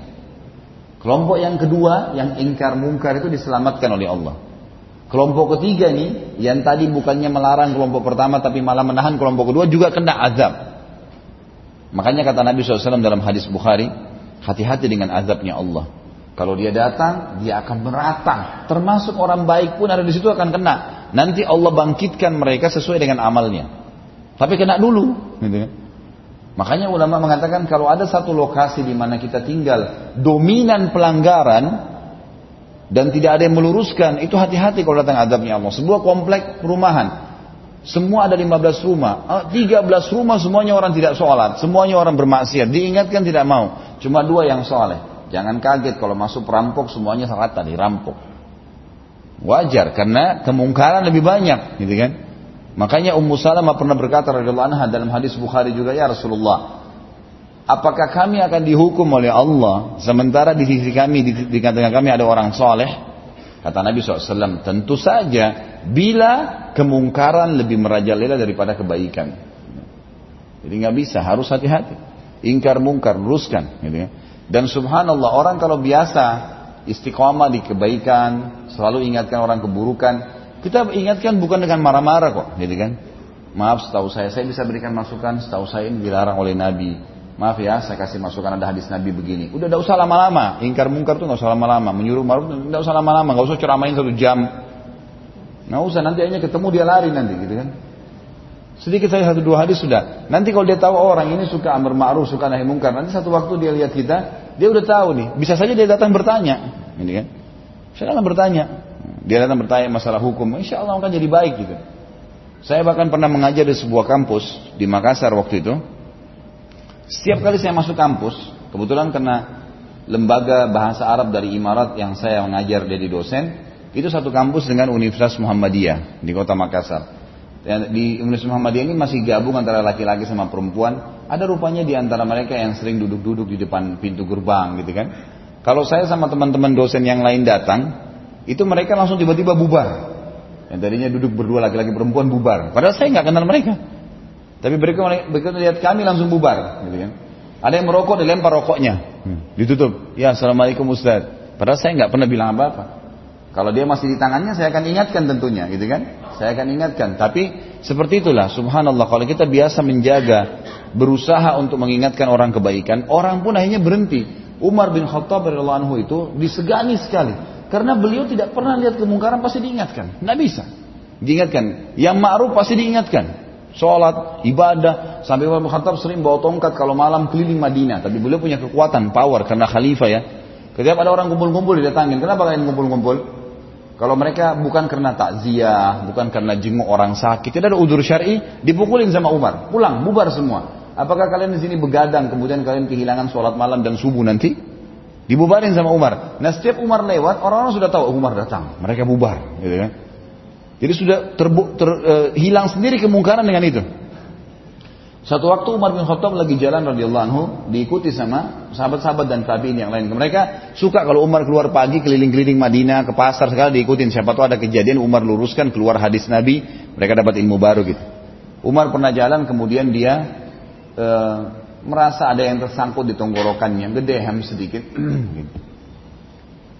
S1: Kelompok yang kedua, yang ingkar mungkar itu diselamatkan oleh Allah. Kelompok ketiga nih, yang tadi bukannya melarang kelompok pertama, tapi malah menahan kelompok kedua, juga kena azab. Makanya kata Nabi SAW dalam hadis Bukhari, hati-hati dengan azabnya Allah. Kalau dia datang, dia akan merata. Termasuk orang baik pun ada di situ akan kena. Nanti Allah bangkitkan mereka sesuai dengan amalnya. Tapi kena dulu. Gitu kan. Makanya ulama mengatakan kalau ada satu lokasi di mana kita tinggal dominan pelanggaran dan tidak ada yang meluruskan, itu hati-hati kalau datang adabnya Allah. Sebuah komplek perumahan, semua ada 15 rumah, 13 ah, rumah semuanya orang tidak sholat, semuanya orang bermaksiat, diingatkan tidak mau, cuma dua yang sholat. Jangan kaget kalau masuk perampok semuanya rata dirampok. Wajar karena kemungkaran lebih banyak, gitu kan? Makanya Ummu Salamah pernah berkata radhiyallahu anha dalam hadis Bukhari juga ya Rasulullah, apakah kami akan dihukum oleh Allah sementara di sisi kami di, di tengah kami ada orang soleh? Kata Nabi SAW, tentu saja bila kemungkaran lebih merajalela daripada kebaikan. Jadi nggak bisa, harus hati-hati. Ingkar mungkar, luruskan. Gitu ya. Dan subhanallah orang kalau biasa istiqomah di kebaikan, selalu ingatkan orang keburukan, kita ingatkan bukan dengan marah-marah kok, gitu kan? Maaf, setahu saya, saya bisa berikan masukan, setahu saya ini dilarang oleh Nabi. Maaf ya, saya kasih masukan ada hadis Nabi begini. Udah tidak usah lama-lama, ingkar mungkar tuh nggak usah lama-lama, menyuruh maruf nggak usah lama-lama, nggak usah ceramain satu jam. Nggak usah, nanti akhirnya ketemu dia lari nanti, gitu kan? Sedikit saja satu dua hadis sudah. Nanti kalau dia tahu oh, orang ini suka amar ma'ruf, suka nahi mungkar, nanti satu waktu dia lihat kita, dia udah tahu nih. Bisa saja dia datang bertanya, ini kan? Bisa datang bertanya. Dia datang bertanya masalah hukum, insya Allah akan jadi baik gitu. Saya bahkan pernah mengajar di sebuah kampus di Makassar waktu itu. Setiap kali saya masuk kampus, kebetulan karena lembaga bahasa Arab dari Imarat yang saya mengajar jadi dosen, itu satu kampus dengan Universitas Muhammadiyah di kota Makassar. Di Universitas Muhammadiyah ini masih gabung antara laki-laki sama perempuan. Ada rupanya di antara mereka yang sering duduk-duduk di depan pintu gerbang gitu kan. Kalau saya sama teman-teman dosen yang lain datang, itu mereka langsung tiba-tiba bubar. Yang tadinya duduk berdua laki-laki perempuan bubar. Padahal saya nggak kenal mereka. Tapi mereka begitu lihat kami langsung bubar. Gitu kan. Ada yang merokok dilempar rokoknya. Hmm. Ditutup. Ya Assalamualaikum Ustaz. Padahal saya nggak pernah bilang apa-apa. Kalau dia masih di tangannya saya akan ingatkan tentunya, gitu kan? Saya akan ingatkan. Tapi seperti itulah, subhanallah. Kalau kita biasa menjaga, berusaha untuk mengingatkan orang kebaikan, orang pun akhirnya berhenti. Umar bin Khattab radhiyallahu anhu itu disegani sekali. Karena beliau tidak pernah lihat kemungkaran pasti diingatkan. Nggak bisa. Diingatkan. Yang ma'ruf pasti diingatkan. Sholat, ibadah, sampai Umar bin Khattab sering bawa tongkat kalau malam keliling Madinah. Tapi beliau punya kekuatan, power karena khalifah ya. Ketika ada orang kumpul-kumpul didatangin, kenapa kalian kumpul-kumpul? Kalau mereka bukan karena takziah, bukan karena jenguk orang sakit, tidak ada udur syar'i, dipukulin sama Umar. Pulang, bubar semua. Apakah kalian di sini begadang, kemudian kalian kehilangan sholat malam dan subuh nanti? Dibubarin sama Umar. Nah setiap Umar lewat, orang-orang sudah tahu oh, Umar datang. Mereka bubar. Gitu kan? Jadi sudah ter, uh, hilang sendiri kemungkaran dengan itu. Satu waktu Umar bin Khattab lagi jalan radhiyallahu anhu diikuti sama sahabat-sahabat dan tabiin yang lain. Mereka suka kalau Umar keluar pagi keliling-keliling Madinah ke pasar sekali diikutin. Siapa tahu ada kejadian Umar luruskan keluar hadis Nabi, mereka dapat ilmu baru gitu. Umar pernah jalan kemudian dia e, merasa ada yang tersangkut di tenggorokannya, gedehem sedikit. *clears throat* gitu.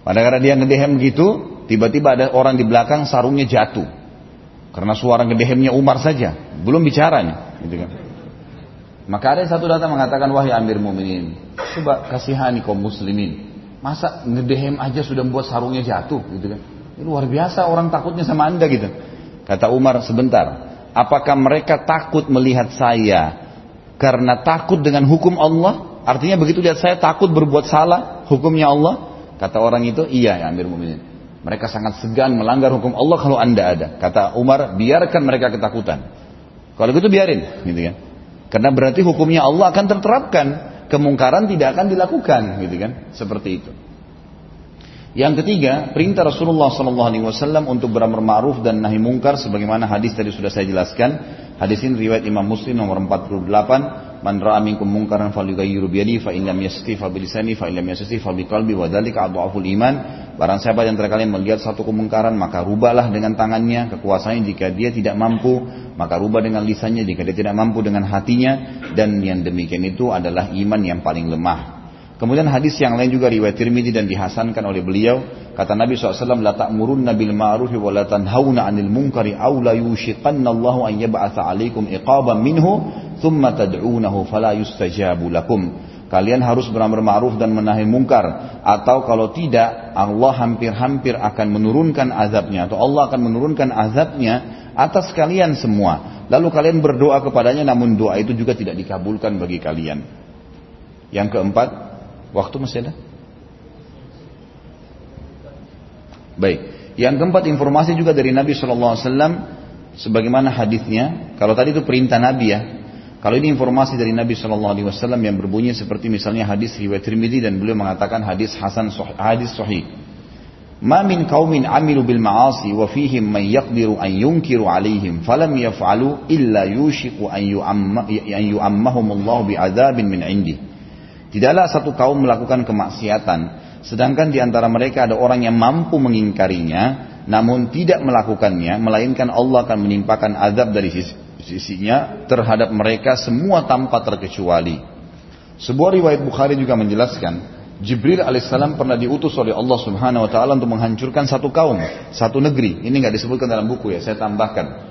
S1: Pada karena dia gedehem gitu, tiba-tiba ada orang di belakang sarungnya jatuh. Karena suara gedehemnya Umar saja, belum bicaranya, gitu kan. Maka ada satu datang mengatakan wahai Amir Muminin, coba kasihani kaum muslimin. Masa ngedehem aja sudah membuat sarungnya jatuh gitu kan. Ini luar biasa orang takutnya sama anda gitu. Kata Umar sebentar, apakah mereka takut melihat saya karena takut dengan hukum Allah? Artinya begitu lihat saya takut berbuat salah hukumnya Allah? Kata orang itu, iya ya Amir Muminin. Mereka sangat segan melanggar hukum Allah kalau anda ada. Kata Umar, biarkan mereka ketakutan. Kalau gitu biarin, gitu kan. Karena berarti hukumnya Allah akan terterapkan. Kemungkaran tidak akan dilakukan, gitu kan? Seperti itu. Yang ketiga, perintah Rasulullah SAW untuk beramar ma'ruf dan nahi mungkar sebagaimana hadis tadi sudah saya jelaskan. Hadis ini riwayat Imam Muslim nomor 48 Man ra'a minkum munkaran falyughayyiru bi fa in lam yastati fa bi lisani fa in lam yastati fa bi qalbi wa dzalika adhaful iman. Barang siapa yang kalian melihat satu kemungkaran maka rubahlah dengan tangannya kekuasaannya jika dia tidak mampu maka rubah dengan lisannya jika dia tidak mampu dengan hatinya dan yang demikian itu adalah iman yang paling lemah. Kemudian hadis yang lain juga riwayat Tirmidzi dan dihasankan oleh beliau. Kata Nabi SAW la ta'murunna bil ma'rufi wa la tanhauna 'anil munkari aw la yushiqanna Allahu an yab'atha 'alaikum iqaban minhu thumma tad'unahu fala yustajabu lakum. Kalian harus beramar ma'ruf dan menahi mungkar atau kalau tidak Allah hampir-hampir akan menurunkan azabnya atau Allah akan menurunkan azabnya atas kalian semua. Lalu kalian berdoa kepadanya namun doa itu juga tidak dikabulkan bagi kalian. Yang keempat Waktu masih ada? Baik. Yang keempat informasi juga dari Nabi Wasallam sebagaimana hadisnya. Kalau tadi itu perintah Nabi ya. Kalau ini informasi dari Nabi Wasallam yang berbunyi seperti misalnya hadis riwayat Tirmidzi dan beliau mengatakan hadis Hasan hadis Sahih. Ma min qaumin amilu bil ma'asi wa fihim man yaqdiru an yunkiru alaihim falam yaf'alu illa yushiku an yu'amma an yu'ammahum Allah bi'adzabin min indih. Tidaklah satu kaum melakukan kemaksiatan, sedangkan di antara mereka ada orang yang mampu mengingkarinya, namun tidak melakukannya, melainkan Allah akan menimpakan azab dari sisi, sisinya terhadap mereka semua tanpa terkecuali. Sebuah riwayat Bukhari juga menjelaskan, Jibril alaihissalam pernah diutus oleh Allah subhanahu wa ta'ala untuk menghancurkan satu kaum, satu negeri. Ini nggak disebutkan dalam buku ya, saya tambahkan.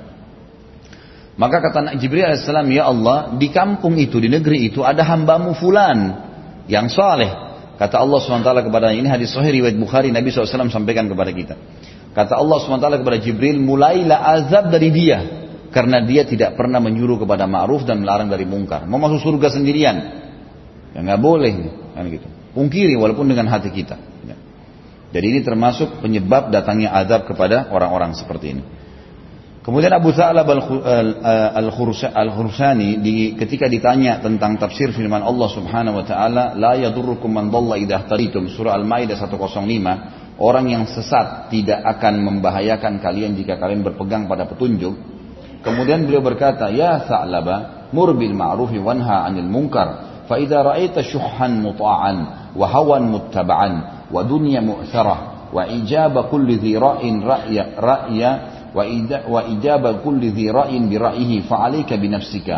S1: Maka kata Jibril alaihissalam, ya Allah, di kampung itu, di negeri itu ada hambamu fulan yang saleh. Kata Allah SWT kepada ini hadis sahih riwayat Bukhari Nabi SAW sampaikan kepada kita. Kata Allah SWT kepada Jibril, mulailah azab dari dia. Karena dia tidak pernah menyuruh kepada ma'ruf dan melarang dari mungkar. Mau masuk surga sendirian. Ya nggak boleh. Kan gitu. Pungkiri walaupun dengan hati kita. Ya. Jadi ini termasuk penyebab datangnya azab kepada orang-orang seperti ini. Kemudian Abu Tha'lab al-Khursani di, ketika ditanya tentang tafsir firman Allah Subhanahu wa taala, la yadurrukum man dhalla idza taritum surah Al-Maidah 105, orang yang sesat tidak akan membahayakan kalian jika kalian berpegang pada petunjuk. Kemudian beliau berkata, "Ya Tha'laba, mur bil ma'rufi wanha 'anil munkar, fa idza ra'aita syuhhan muta'an wa hawan muttaba'an wa dunya mu'tharah wa ijaba kulli dhi ra'in ra'ya ra'ya وإجاب كل ذي رأي برأيه فعليك بنفسك.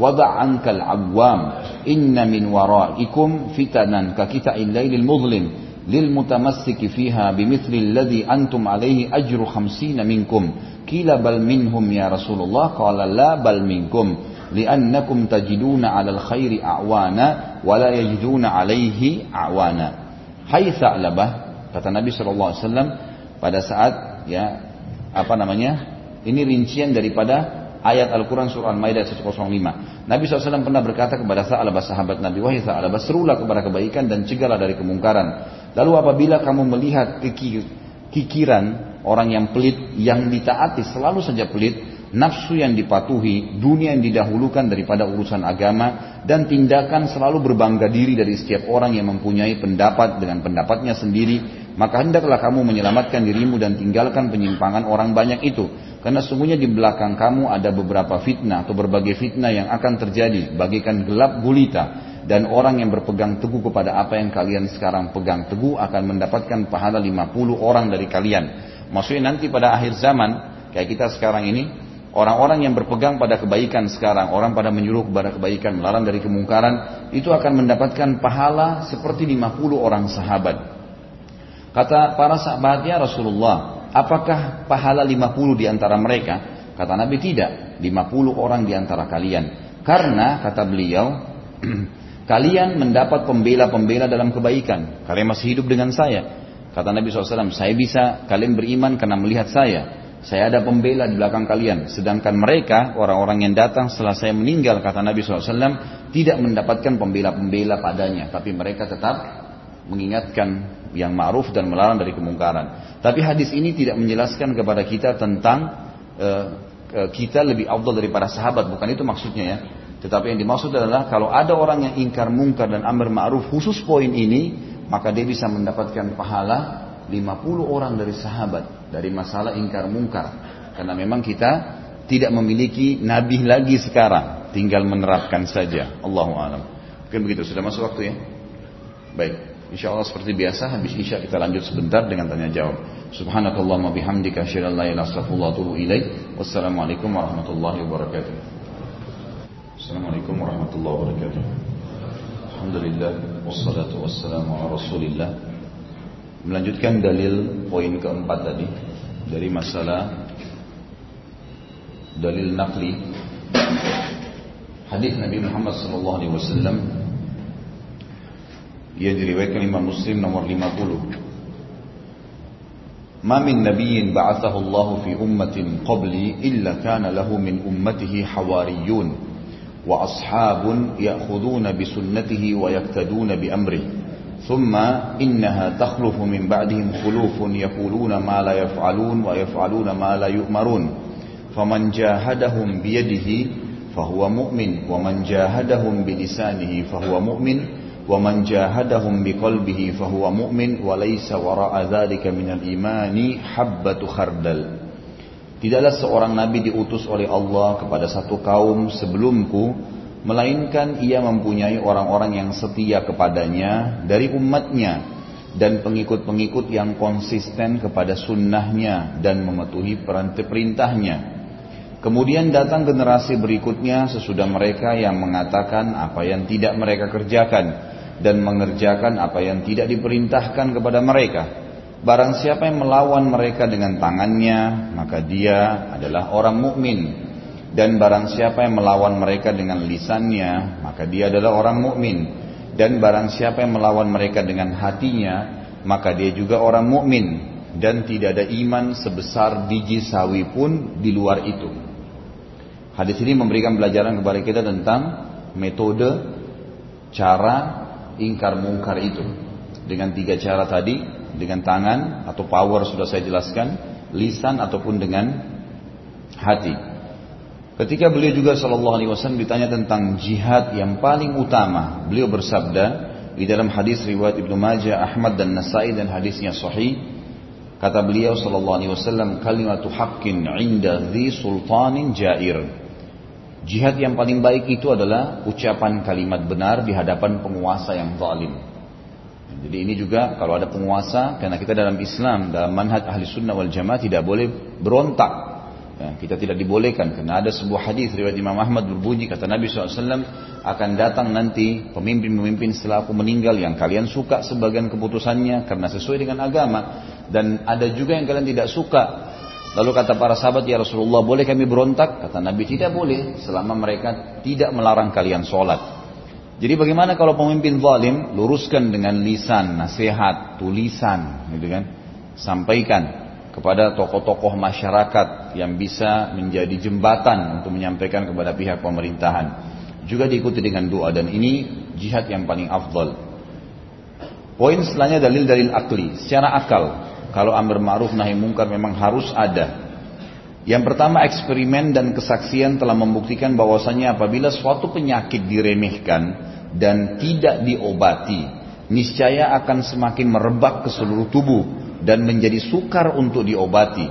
S1: وضع عنك العوام. إن من ورائكم فتنا ككتع الليل المظلم. للمتمسك فيها بمثل الذي أنتم عليه أجر خمسين منكم. قيل بل منهم يا رسول الله. قال لا بل منكم. لأنكم تجدون على الخير أعوانا ولا يجدون عليه أعوانا. Hai Tha'labah, kata Nabi SAW pada saat ya apa namanya? Ini rincian daripada ayat Al-Quran surah Al-Maidah 105. Nabi SAW pernah berkata kepada Sa'alabah sahabat Nabi, Wahai Sa'alabah, serulah kepada kebaikan dan cegahlah dari kemungkaran. Lalu apabila kamu melihat kikiran orang yang pelit, yang ditaati selalu saja pelit, nafsu yang dipatuhi, dunia yang didahulukan daripada urusan agama, dan tindakan selalu berbangga diri dari setiap orang yang mempunyai pendapat dengan pendapatnya sendiri, maka hendaklah kamu menyelamatkan dirimu dan tinggalkan penyimpangan orang banyak itu. Karena sungguhnya di belakang kamu ada beberapa fitnah atau berbagai fitnah yang akan terjadi. Bagikan gelap gulita. Dan orang yang berpegang teguh kepada apa yang kalian sekarang pegang teguh akan mendapatkan pahala 50 orang dari kalian. Maksudnya nanti pada akhir zaman, kayak kita sekarang ini, Orang-orang yang berpegang pada kebaikan sekarang, orang pada menyuruh kepada kebaikan, melarang dari kemungkaran, itu akan mendapatkan pahala seperti 50 orang sahabat. Kata para sahabatnya Rasulullah, apakah pahala 50 di antara mereka? Kata Nabi tidak, 50 orang di antara kalian. Karena kata beliau, *clears throat* kalian mendapat pembela-pembela dalam kebaikan. Kalian masih hidup dengan saya. Kata Nabi SAW, saya bisa kalian beriman karena melihat saya. Saya ada pembela di belakang kalian. Sedangkan mereka, orang-orang yang datang setelah saya meninggal, kata Nabi SAW, tidak mendapatkan pembela-pembela padanya. Tapi mereka tetap mengingatkan yang ma'ruf dan melarang dari kemungkaran. Tapi hadis ini tidak menjelaskan kepada kita tentang uh, kita lebih afdal daripada sahabat, bukan itu maksudnya ya. Tetapi yang dimaksud adalah kalau ada orang yang ingkar mungkar dan amr ma'ruf khusus poin ini, maka dia bisa mendapatkan pahala 50 orang dari sahabat dari masalah ingkar mungkar. Karena memang kita tidak memiliki nabi lagi sekarang, tinggal menerapkan saja. Allahu alam. Mungkin begitu, sudah masuk waktu ya? Baik. Insya Allah seperti biasa habis isya kita lanjut sebentar dengan tanya jawab. Subhanakallahumma bihamdika asyhadu an la ilaha illa anta Wassalamualaikum warahmatullahi wabarakatuh. Assalamualaikum warahmatullahi wabarakatuh. Alhamdulillah wassalatu wassalamu ala Rasulillah. Melanjutkan dalil poin keempat tadi dari masalah dalil nakli hadis Nabi Muhammad sallallahu alaihi wasallam yang diriwayatkan Imam Muslim nomor 50 Ma min nabiyyin ba'athahu Allah fi ummatin qabli illa kana lahu min ummatihi hawariyun wa ashabun ya'khuduna bi sunnatihi wa yaktaduna bi amrih ثم إنها تخلف من بعدهم خلوف يقولون ما لا يفعلون ويفعلون ما لا يؤمرون فمن جاهدهم بيده فهو مؤمن ومن جاهدهم بلسانه فهو مؤمن ومن جاهدهم بقلبه فهو مؤمن وليس وراء ذلك من الإيمان حبة خردل Tidaklah seorang nabi diutus oleh Allah kepada satu kaum sebelumku melainkan ia mempunyai orang-orang yang setia kepadanya dari umatnya dan pengikut-pengikut yang konsisten kepada sunnahnya dan mematuhi perintahnya. Kemudian datang generasi berikutnya sesudah mereka yang mengatakan apa yang tidak mereka kerjakan dan mengerjakan apa yang tidak diperintahkan kepada mereka. Barang siapa yang melawan mereka dengan tangannya, maka dia adalah orang mukmin. Dan barang siapa yang melawan mereka dengan lisannya, maka dia adalah orang mukmin. Dan barang siapa yang melawan mereka dengan hatinya, maka dia juga orang mukmin. Dan tidak ada iman sebesar biji sawi pun di luar itu. Hadis ini memberikan pelajaran kepada kita tentang metode cara ingkar mungkar itu. Dengan tiga cara tadi, dengan tangan atau power sudah saya jelaskan, lisan ataupun dengan hati. Ketika beliau juga Shallallahu Alaihi Wasallam ditanya tentang jihad yang paling utama, beliau bersabda di dalam hadis riwayat Ibnu Majah, Ahmad dan Nasai dan hadisnya sahih. Kata beliau Shallallahu Alaihi Wasallam, kalimatu haqqin inda dhi sultanin jair. Jihad yang paling baik itu adalah ucapan kalimat benar di hadapan penguasa yang zalim. Jadi ini juga kalau ada penguasa, karena kita dalam Islam, dalam manhaj ahli sunnah wal jamaah tidak boleh berontak. Ya, kita tidak dibolehkan karena ada sebuah hadis riwayat Imam Ahmad berbunyi kata Nabi SAW akan datang nanti pemimpin-pemimpin setelah aku meninggal yang kalian suka sebagian keputusannya karena sesuai dengan agama dan ada juga yang kalian tidak suka. Lalu kata para sahabat ya Rasulullah boleh kami berontak? Kata Nabi tidak boleh selama mereka tidak melarang kalian sholat. Jadi bagaimana kalau pemimpin zalim luruskan dengan lisan, nasihat, tulisan, gitu kan? Sampaikan kepada tokoh-tokoh masyarakat yang bisa menjadi jembatan untuk menyampaikan kepada pihak pemerintahan. Juga diikuti dengan doa dan ini jihad yang paling afdal. Poin setelahnya dalil-dalil akli, secara akal. Kalau amr ma'ruf nahi mungkar memang harus ada. Yang pertama eksperimen dan kesaksian telah membuktikan bahwasanya apabila suatu penyakit diremehkan, dan tidak diobati, niscaya akan semakin merebak ke seluruh tubuh dan menjadi sukar untuk diobati.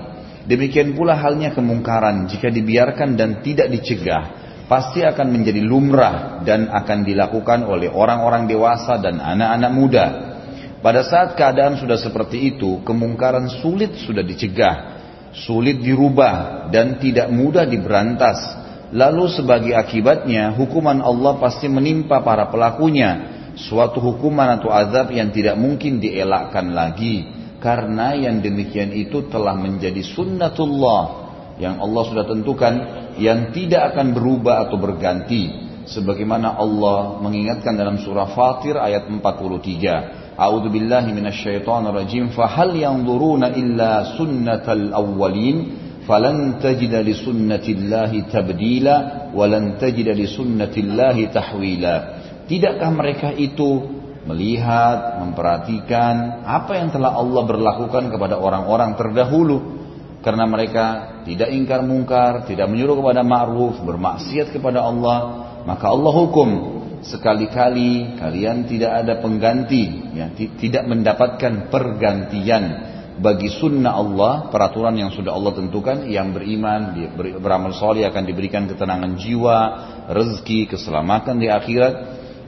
S1: Demikian pula halnya kemungkaran jika dibiarkan dan tidak dicegah, pasti akan menjadi lumrah dan akan dilakukan oleh orang-orang dewasa dan anak-anak muda. Pada saat keadaan sudah seperti itu, kemungkaran sulit sudah dicegah, sulit dirubah dan tidak mudah diberantas Lalu sebagai akibatnya hukuman Allah pasti menimpa para pelakunya. Suatu hukuman atau azab yang tidak mungkin dielakkan lagi. Karena yang demikian itu telah menjadi sunnatullah. Yang Allah sudah tentukan yang tidak akan berubah atau berganti. Sebagaimana Allah mengingatkan dalam surah Fatir ayat 43. A'udzu billahi minasyaitonir rajim. Fahal yanzuruna illa sunnatal awwalin? Falan tajida li sunnatillahi tabdila walan tajida li sunnatillahi tahwila. Tidakkah mereka itu melihat memperhatikan apa yang telah Allah berlakukan kepada orang-orang terdahulu? Karena mereka tidak ingkar mungkar tidak menyuruh kepada ma'ruf bermaksiat kepada Allah maka Allah hukum sekali-kali kalian tidak ada pengganti ya, tidak mendapatkan pergantian bagi sunnah Allah, peraturan yang sudah Allah tentukan, yang beriman, beramal soleh akan diberikan ketenangan jiwa, rezeki, keselamatan di akhirat,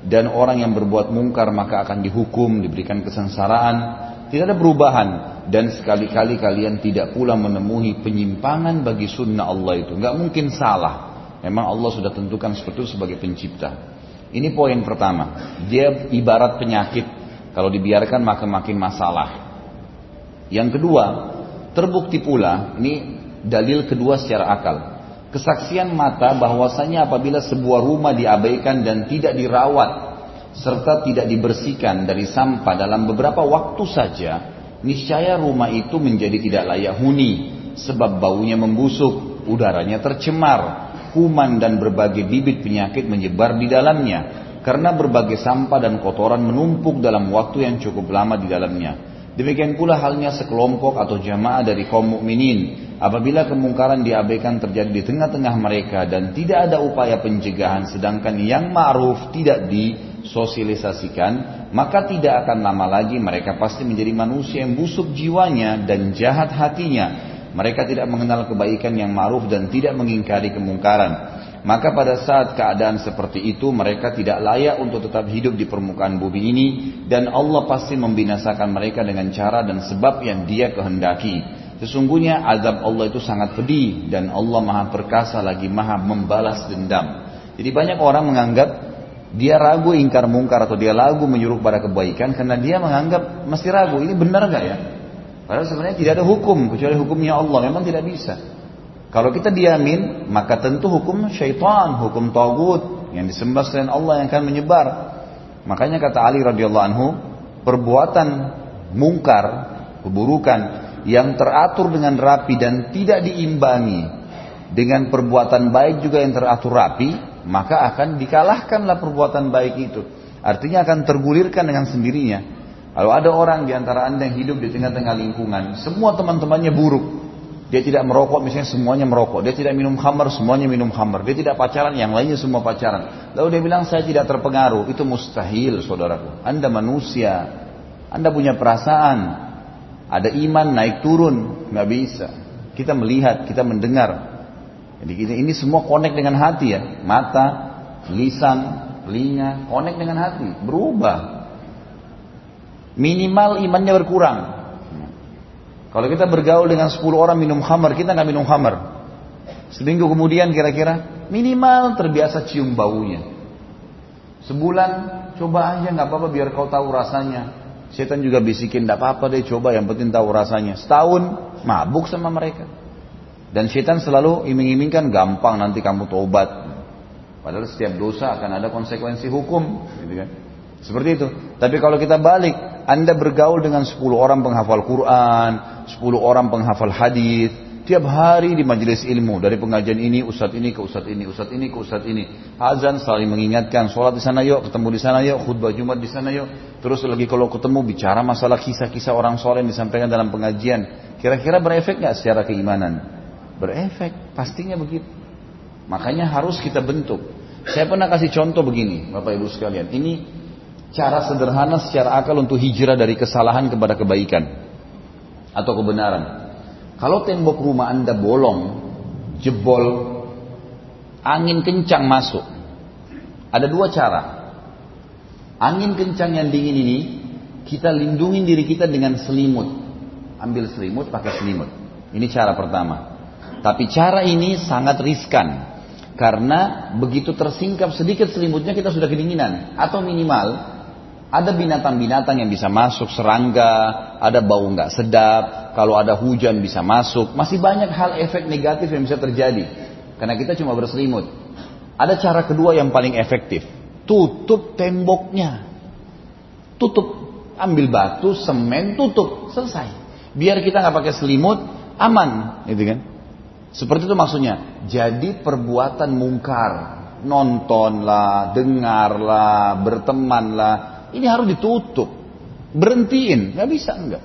S1: dan orang yang berbuat mungkar maka akan dihukum, diberikan kesengsaraan. Tidak ada perubahan dan sekali-kali kalian tidak pula menemui penyimpangan bagi sunnah Allah itu. Nggak mungkin salah. Memang Allah sudah tentukan seperti itu sebagai pencipta. Ini poin pertama. Dia ibarat penyakit. Kalau dibiarkan maka makin masalah. Yang kedua, terbukti pula, ini dalil kedua secara akal. Kesaksian mata bahwasanya apabila sebuah rumah diabaikan dan tidak dirawat serta tidak dibersihkan dari sampah dalam beberapa waktu saja, niscaya rumah itu menjadi tidak layak huni sebab baunya membusuk, udaranya tercemar, kuman dan berbagai bibit penyakit menyebar di dalamnya karena berbagai sampah dan kotoran menumpuk dalam waktu yang cukup lama di dalamnya. Demikian pula halnya sekelompok atau jamaah dari kaum mukminin apabila kemungkaran diabaikan terjadi di tengah-tengah mereka dan tidak ada upaya pencegahan sedangkan yang ma'ruf tidak disosialisasikan maka tidak akan lama lagi mereka pasti menjadi manusia yang busuk jiwanya dan jahat hatinya mereka tidak mengenal kebaikan yang ma'ruf dan tidak mengingkari kemungkaran maka pada saat keadaan seperti itu mereka tidak layak untuk tetap hidup di permukaan bumi ini dan Allah pasti membinasakan mereka dengan cara dan sebab yang dia kehendaki. Sesungguhnya azab Allah itu sangat pedih dan Allah maha perkasa lagi maha membalas dendam. Jadi banyak orang menganggap Dia ragu ingkar mungkar atau dia ragu menyuruh pada kebaikan karena dia menganggap mesti ragu ini benar gak ya? Padahal sebenarnya tidak ada hukum kecuali hukumnya Allah memang tidak bisa. Kalau kita diamin maka tentu hukum syaitan, hukum tagut yang disembah selain Allah yang akan menyebar. Makanya kata Ali radhiyallahu anhu, perbuatan mungkar, keburukan yang teratur dengan rapi dan tidak diimbangi dengan perbuatan baik juga yang teratur rapi, maka akan dikalahkanlah perbuatan baik itu. Artinya akan tergulirkan dengan sendirinya. Kalau ada orang di antara anda yang hidup di tengah-tengah lingkungan, semua teman-temannya buruk. Dia tidak merokok, misalnya semuanya merokok. Dia tidak minum khamar, semuanya minum khamar. Dia tidak pacaran, yang lainnya semua pacaran. Lalu dia bilang, saya tidak terpengaruh. Itu mustahil, saudaraku. Anda manusia. Anda punya perasaan. Ada iman naik turun. nggak bisa. Kita melihat, kita mendengar. Jadi ini semua connect dengan hati ya. Mata, lisan, telinga, connect dengan hati. Berubah. Minimal imannya berkurang. Kalau kita bergaul dengan 10 orang minum khamar, kita nggak minum khamar. Seminggu kemudian kira-kira minimal terbiasa cium baunya. Sebulan coba aja nggak apa-apa biar kau tahu rasanya. Setan juga bisikin tidak apa-apa deh coba yang penting tahu rasanya. Setahun mabuk sama mereka. Dan syaitan selalu iming-imingkan gampang nanti kamu tobat. Padahal setiap dosa akan ada konsekuensi hukum, gitu kan? Seperti itu. Tapi kalau kita balik, Anda bergaul dengan 10 orang penghafal Quran, 10 orang penghafal hadis, tiap hari di majelis ilmu dari pengajian ini ustadz ini ke ustadz ini ustadz ini ke ustadz ini azan saling mengingatkan sholat di sana yuk ketemu di sana yuk khutbah jumat di sana yuk terus lagi kalau ketemu bicara masalah kisah-kisah orang soleh yang disampaikan dalam pengajian kira-kira berefek nggak secara keimanan Berefek, pastinya begitu. Makanya harus kita bentuk. Saya pernah kasih contoh begini, Bapak Ibu sekalian. Ini cara sederhana secara akal untuk hijrah dari kesalahan kepada kebaikan atau kebenaran. Kalau tembok rumah Anda bolong, jebol, angin kencang masuk. Ada dua cara. Angin kencang yang dingin ini, kita lindungi diri kita dengan selimut. Ambil selimut, pakai selimut. Ini cara pertama. Tapi cara ini sangat riskan. Karena begitu tersingkap sedikit selimutnya kita sudah kedinginan. Atau minimal ada binatang-binatang yang bisa masuk, serangga, ada bau nggak sedap, kalau ada hujan bisa masuk. Masih banyak hal efek negatif yang bisa terjadi. Karena kita cuma berselimut. Ada cara kedua yang paling efektif. Tutup temboknya. Tutup. Ambil batu, semen, tutup. Selesai. Biar kita nggak pakai selimut, aman. Gitu kan. Seperti itu maksudnya. Jadi perbuatan mungkar, nontonlah, dengarlah, bertemanlah, ini harus ditutup. Berhentiin, nggak bisa enggak.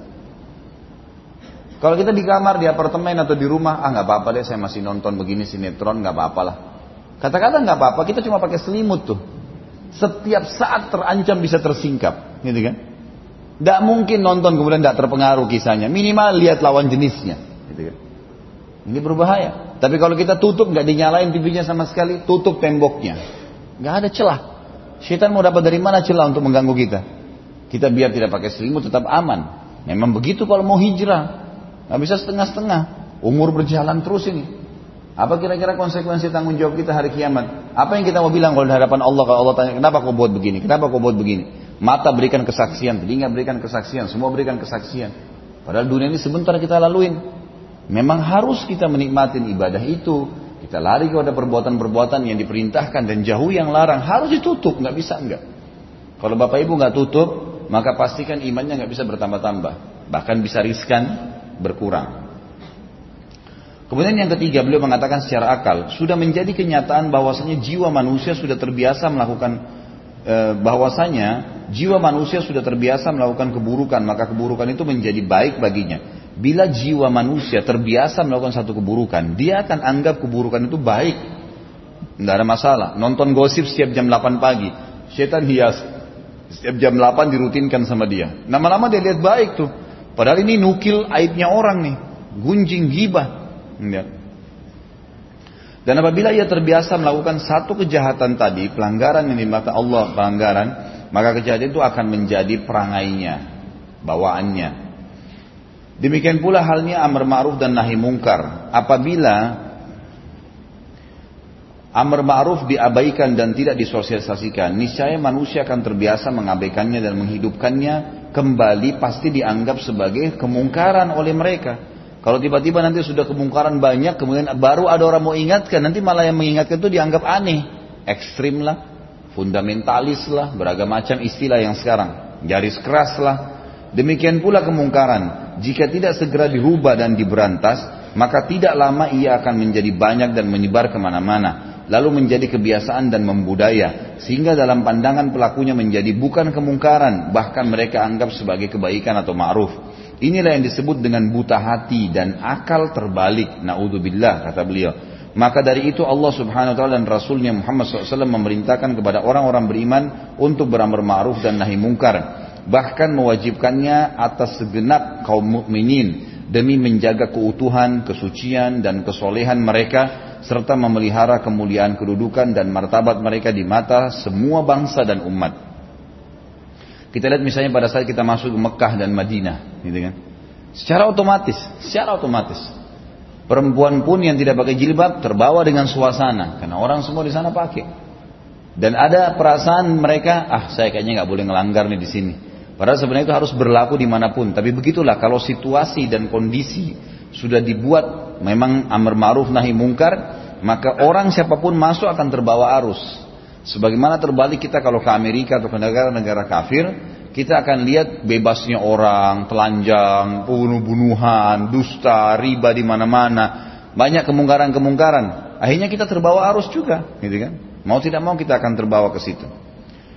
S1: Kalau kita di kamar, di apartemen atau di rumah, ah nggak apa-apa deh, saya masih nonton begini sinetron, nggak apa-apa lah. Kata-kata nggak apa-apa, kita cuma pakai selimut tuh. Setiap saat terancam bisa tersingkap, gitu kan? Tidak mungkin nonton kemudian tidak terpengaruh kisahnya. Minimal lihat lawan jenisnya, gitu kan? Ini berbahaya. Tapi kalau kita tutup, nggak dinyalain TV-nya sama sekali, tutup temboknya. Nggak ada celah. Syaitan mau dapat dari mana celah untuk mengganggu kita? Kita biar tidak pakai selimut tetap aman. Memang begitu kalau mau hijrah. Nggak bisa setengah-setengah. Umur berjalan terus ini. Apa kira-kira konsekuensi tanggung jawab kita hari kiamat? Apa yang kita mau bilang kalau di hadapan Allah kalau Allah tanya kenapa kau buat begini? Kenapa kau buat begini? Mata berikan kesaksian, telinga berikan kesaksian, semua berikan kesaksian. Padahal dunia ini sebentar kita laluin. Memang harus kita menikmati ibadah itu. Kita lari kepada perbuatan-perbuatan yang diperintahkan dan jauh yang larang. Harus ditutup, nggak bisa enggak. Kalau bapak ibu nggak tutup, maka pastikan imannya nggak bisa bertambah-tambah. Bahkan bisa riskan berkurang. Kemudian yang ketiga beliau mengatakan secara akal sudah menjadi kenyataan bahwasanya jiwa manusia sudah terbiasa melakukan eh, bahwasanya jiwa manusia sudah terbiasa melakukan keburukan maka keburukan itu menjadi baik baginya Bila jiwa manusia terbiasa melakukan satu keburukan, dia akan anggap keburukan itu baik. Tidak ada masalah. Nonton gosip setiap jam 8 pagi. Setan hias. Setiap jam 8 dirutinkan sama dia. Lama-lama dia lihat baik tuh. Padahal ini nukil aibnya orang nih. Gunjing, gibah. Ya. Dan apabila ia terbiasa melakukan satu kejahatan tadi, pelanggaran yang dimata Allah, pelanggaran, maka kejahatan itu akan menjadi perangainya, bawaannya. Demikian pula halnya amar ma'ruf dan nahi mungkar. Apabila amar ma'ruf diabaikan dan tidak disosialisasikan, niscaya manusia akan terbiasa mengabaikannya dan menghidupkannya kembali pasti dianggap sebagai kemungkaran oleh mereka. Kalau tiba-tiba nanti sudah kemungkaran banyak, kemudian baru ada orang mau ingatkan, nanti malah yang mengingatkan itu dianggap aneh, ekstrim lah, fundamentalis lah, beragam macam istilah yang sekarang, garis keras lah. Demikian pula kemungkaran, jika tidak segera dirubah dan diberantas, maka tidak lama ia akan menjadi banyak dan menyebar ke mana-mana lalu menjadi kebiasaan dan membudaya sehingga dalam pandangan pelakunya menjadi bukan kemungkaran bahkan mereka anggap sebagai kebaikan atau ma'ruf. Inilah yang disebut dengan buta hati dan akal terbalik naudzubillah kata beliau. Maka dari itu Allah subhanahu wa ta'ala dan Rasulnya Muhammad SAW memerintahkan kepada orang-orang beriman untuk beramar ma'ruf dan nahi mungkar. Bahkan mewajibkannya atas segenap kaum mukminin demi menjaga keutuhan, kesucian, dan kesolehan mereka serta memelihara kemuliaan kedudukan dan martabat mereka di mata semua bangsa dan umat. Kita lihat misalnya pada saat kita masuk ke Mekah dan Madinah, gitu kan. Secara otomatis, secara otomatis. Perempuan pun yang tidak pakai jilbab terbawa dengan suasana karena orang semua di sana pakai. Dan ada perasaan mereka, ah saya kayaknya nggak boleh ngelanggar nih di sini. Padahal sebenarnya itu harus berlaku di mana pun. Tapi begitulah kalau situasi dan kondisi sudah dibuat memang amar ma'ruf nahi mungkar, maka orang siapa pun masuk akan terbawa arus. Sebagaimana terbalik kita kalau ke Amerika atau ke negara-negara kafir, kita akan lihat bebasnya orang, telanjang, bunuh-bunuhan, dusta, riba di mana-mana, banyak kemungkaran-kemungkaran. Akhirnya kita terbawa arus juga, gitu kan? Mau tidak mau kita akan terbawa ke situ.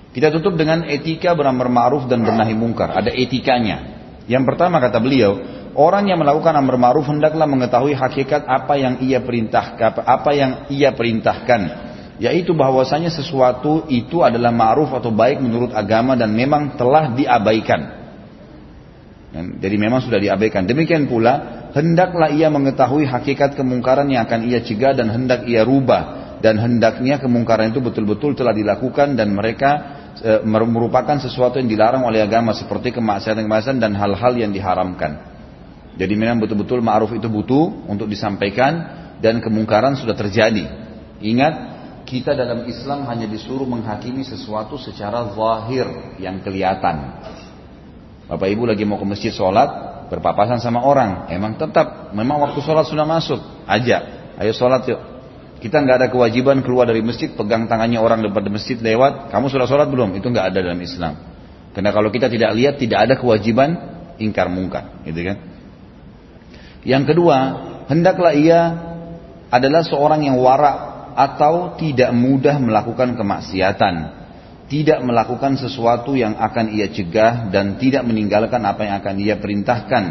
S1: Kita tutup dengan etika beramar ma'ruf dan bernahi mungkar. Ada etikanya. Yang pertama kata beliau, Orang yang melakukan amar ma'ruf hendaklah mengetahui hakikat apa yang ia perintahkan, apa yang ia perintahkan, yaitu bahwasanya sesuatu itu adalah ma'ruf atau baik menurut agama dan memang telah diabaikan. Jadi memang sudah diabaikan. Demikian pula, hendaklah ia mengetahui hakikat kemungkaran yang akan ia cegah dan hendak ia rubah dan hendaknya kemungkaran itu betul-betul telah dilakukan dan mereka merupakan sesuatu yang dilarang oleh agama seperti kemaksiatan-kemaksiatan dan hal-hal yang diharamkan. Jadi memang betul-betul ma'ruf itu butuh untuk disampaikan dan kemungkaran sudah terjadi. Ingat, kita dalam Islam hanya disuruh menghakimi sesuatu secara zahir yang kelihatan. Bapak Ibu lagi mau ke masjid sholat, berpapasan sama orang. Emang tetap, memang waktu sholat sudah masuk. Ajak, ayo sholat yuk. Kita nggak ada kewajiban keluar dari masjid, pegang tangannya orang depan masjid lewat. Kamu sudah sholat belum? Itu nggak ada dalam Islam. Karena kalau kita tidak lihat, tidak ada kewajiban ingkar mungkar, gitu kan? Yang kedua, hendaklah ia adalah seorang yang warak atau tidak mudah melakukan kemaksiatan. Tidak melakukan sesuatu yang akan ia cegah dan tidak meninggalkan apa yang akan ia perintahkan.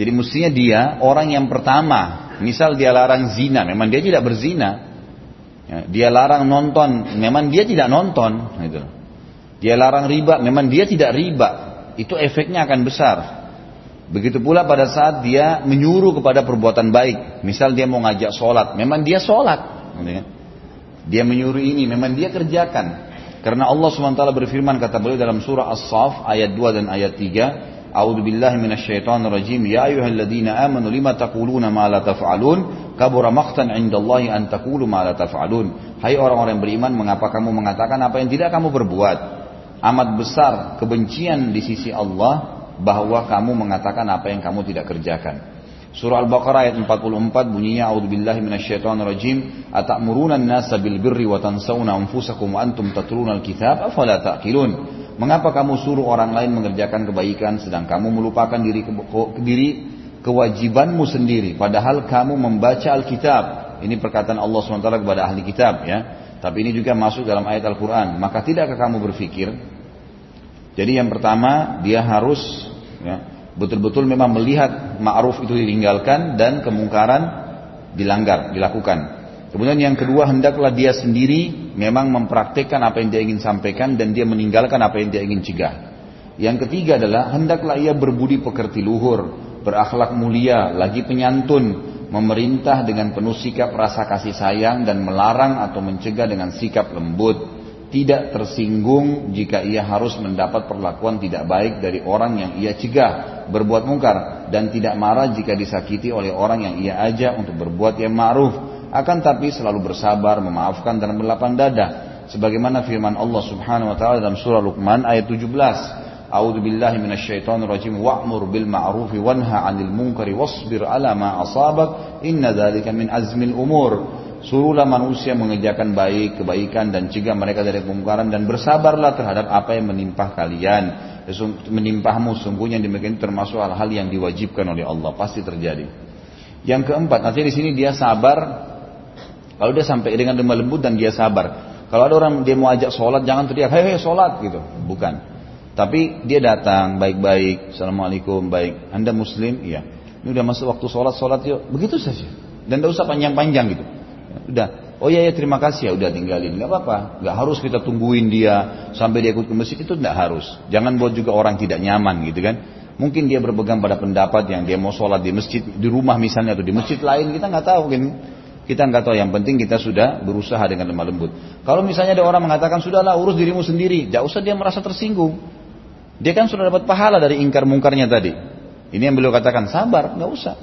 S1: Jadi mestinya dia orang yang pertama, misal dia larang zina, memang dia tidak berzina. Ya, dia larang nonton, memang dia tidak nonton. Gitu. Dia larang riba, memang dia tidak riba. Itu efeknya akan besar. Begitu pula pada saat dia menyuruh kepada perbuatan baik. Misal dia mau ngajak sholat. Memang dia sholat. Dia menyuruh ini. Memang dia kerjakan. Karena Allah SWT berfirman kata beliau dalam surah As-Saf ayat 2 dan ayat 3. A'udzu billahi minasyaitonir rajim. Ya ayyuhalladzina amanu lima taquluna ma la taf'alun? Kabura maqtan 'indallahi an taqulu ma la taf'alun. Hai orang-orang beriman, mengapa kamu mengatakan apa yang tidak kamu berbuat? Amat besar kebencian di sisi Allah bahwa kamu mengatakan apa yang kamu tidak kerjakan. Surah Al-Baqarah ayat 44 bunyinya A'udzubillahi minasyaitonirrajim atamuruna an-nasa bil birri wa tansawna anfusakum wa antum tatluna al-kitab afala taqilun Mengapa kamu suruh orang lain mengerjakan kebaikan sedang kamu melupakan diri ke, diri kewajibanmu sendiri padahal kamu membaca Alkitab. Ini perkataan Allah SWT kepada ahli kitab ya. Tapi ini juga masuk dalam ayat Al-Quran. Maka tidakkah kamu berpikir jadi yang pertama dia harus ya, betul-betul memang melihat ma'ruf itu ditinggalkan dan kemungkaran dilanggar, dilakukan. Kemudian yang kedua hendaklah dia sendiri memang mempraktekkan apa yang dia ingin sampaikan dan dia meninggalkan apa yang dia ingin cegah. Yang ketiga adalah hendaklah ia berbudi pekerti luhur, berakhlak mulia, lagi penyantun, memerintah dengan penuh sikap rasa kasih sayang dan melarang atau mencegah dengan sikap lembut tidak tersinggung jika ia harus mendapat perlakuan tidak baik dari orang yang ia cegah berbuat mungkar dan tidak marah jika disakiti oleh orang yang ia ajak untuk berbuat yang ma'ruf akan tapi selalu bersabar, memaafkan dan berlapang dada. Sebagaimana firman Allah Subhanahu wa taala dalam surah Luqman ayat 17. A'udzu billahi minasyaitonir rajim wa'mur bil ma'rufi wanha 'anil munkari wasbir 'ala ma asabak inna dzalika min azmil umur. Suruhlah manusia mengerjakan baik, kebaikan dan cegah mereka dari kemungkaran dan bersabarlah terhadap apa yang menimpa kalian. Menimpahmu sungguhnya demikian termasuk hal-hal yang diwajibkan oleh Allah pasti terjadi. Yang keempat, artinya di sini dia sabar. Kalau dia sampai dengan lemah lembut dan dia sabar. Kalau ada orang dia mau ajak sholat, jangan teriak, hei, hei sholat gitu. Bukan. Tapi dia datang baik-baik, assalamualaikum, baik. Anda muslim? Iya. Ini udah masuk waktu sholat, sholat yuk. Begitu saja. Dan tidak usah panjang-panjang gitu. Udah. Oh iya ya terima kasih ya udah tinggalin. Nggak apa-apa. Nggak harus kita tungguin dia sampai dia ikut ke masjid itu tidak harus. Jangan buat juga orang tidak nyaman gitu kan. Mungkin dia berpegang pada pendapat yang dia mau sholat di masjid di rumah misalnya atau di masjid lain kita nggak tahu kan. Kita nggak tahu. Yang penting kita sudah berusaha dengan lemah lembut. Kalau misalnya ada orang mengatakan sudahlah urus dirimu sendiri, tidak usah dia merasa tersinggung. Dia kan sudah dapat pahala dari ingkar mungkarnya tadi. Ini yang beliau katakan sabar, nggak usah.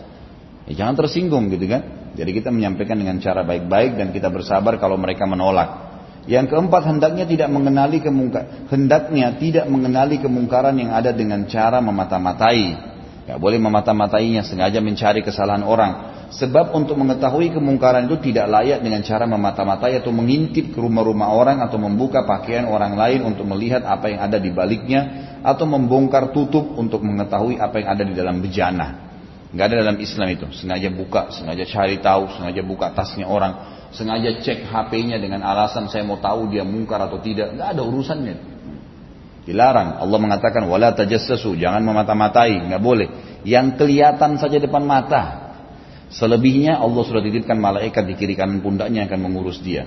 S1: Ya, jangan tersinggung gitu kan. Jadi kita menyampaikan dengan cara baik-baik dan kita bersabar kalau mereka menolak. Yang keempat hendaknya tidak mengenali kemungkar, hendaknya tidak mengenali kemungkaran yang ada dengan cara memata-matai. Gak boleh memata-matainya sengaja mencari kesalahan orang. Sebab untuk mengetahui kemungkaran itu tidak layak dengan cara memata-matai atau mengintip ke rumah-rumah orang atau membuka pakaian orang lain untuk melihat apa yang ada di baliknya atau membongkar tutup untuk mengetahui apa yang ada di dalam bejana. Nggak ada dalam Islam itu. Sengaja buka, sengaja cari tahu, sengaja buka tasnya orang, sengaja cek HP-nya dengan alasan saya mau tahu dia mungkar atau tidak. Nggak ada urusannya. Dilarang. Allah mengatakan wala tajassasu, jangan memata-matai, nggak boleh. Yang kelihatan saja depan mata. Selebihnya Allah sudah titipkan malaikat di kiri kanan pundaknya akan mengurus dia.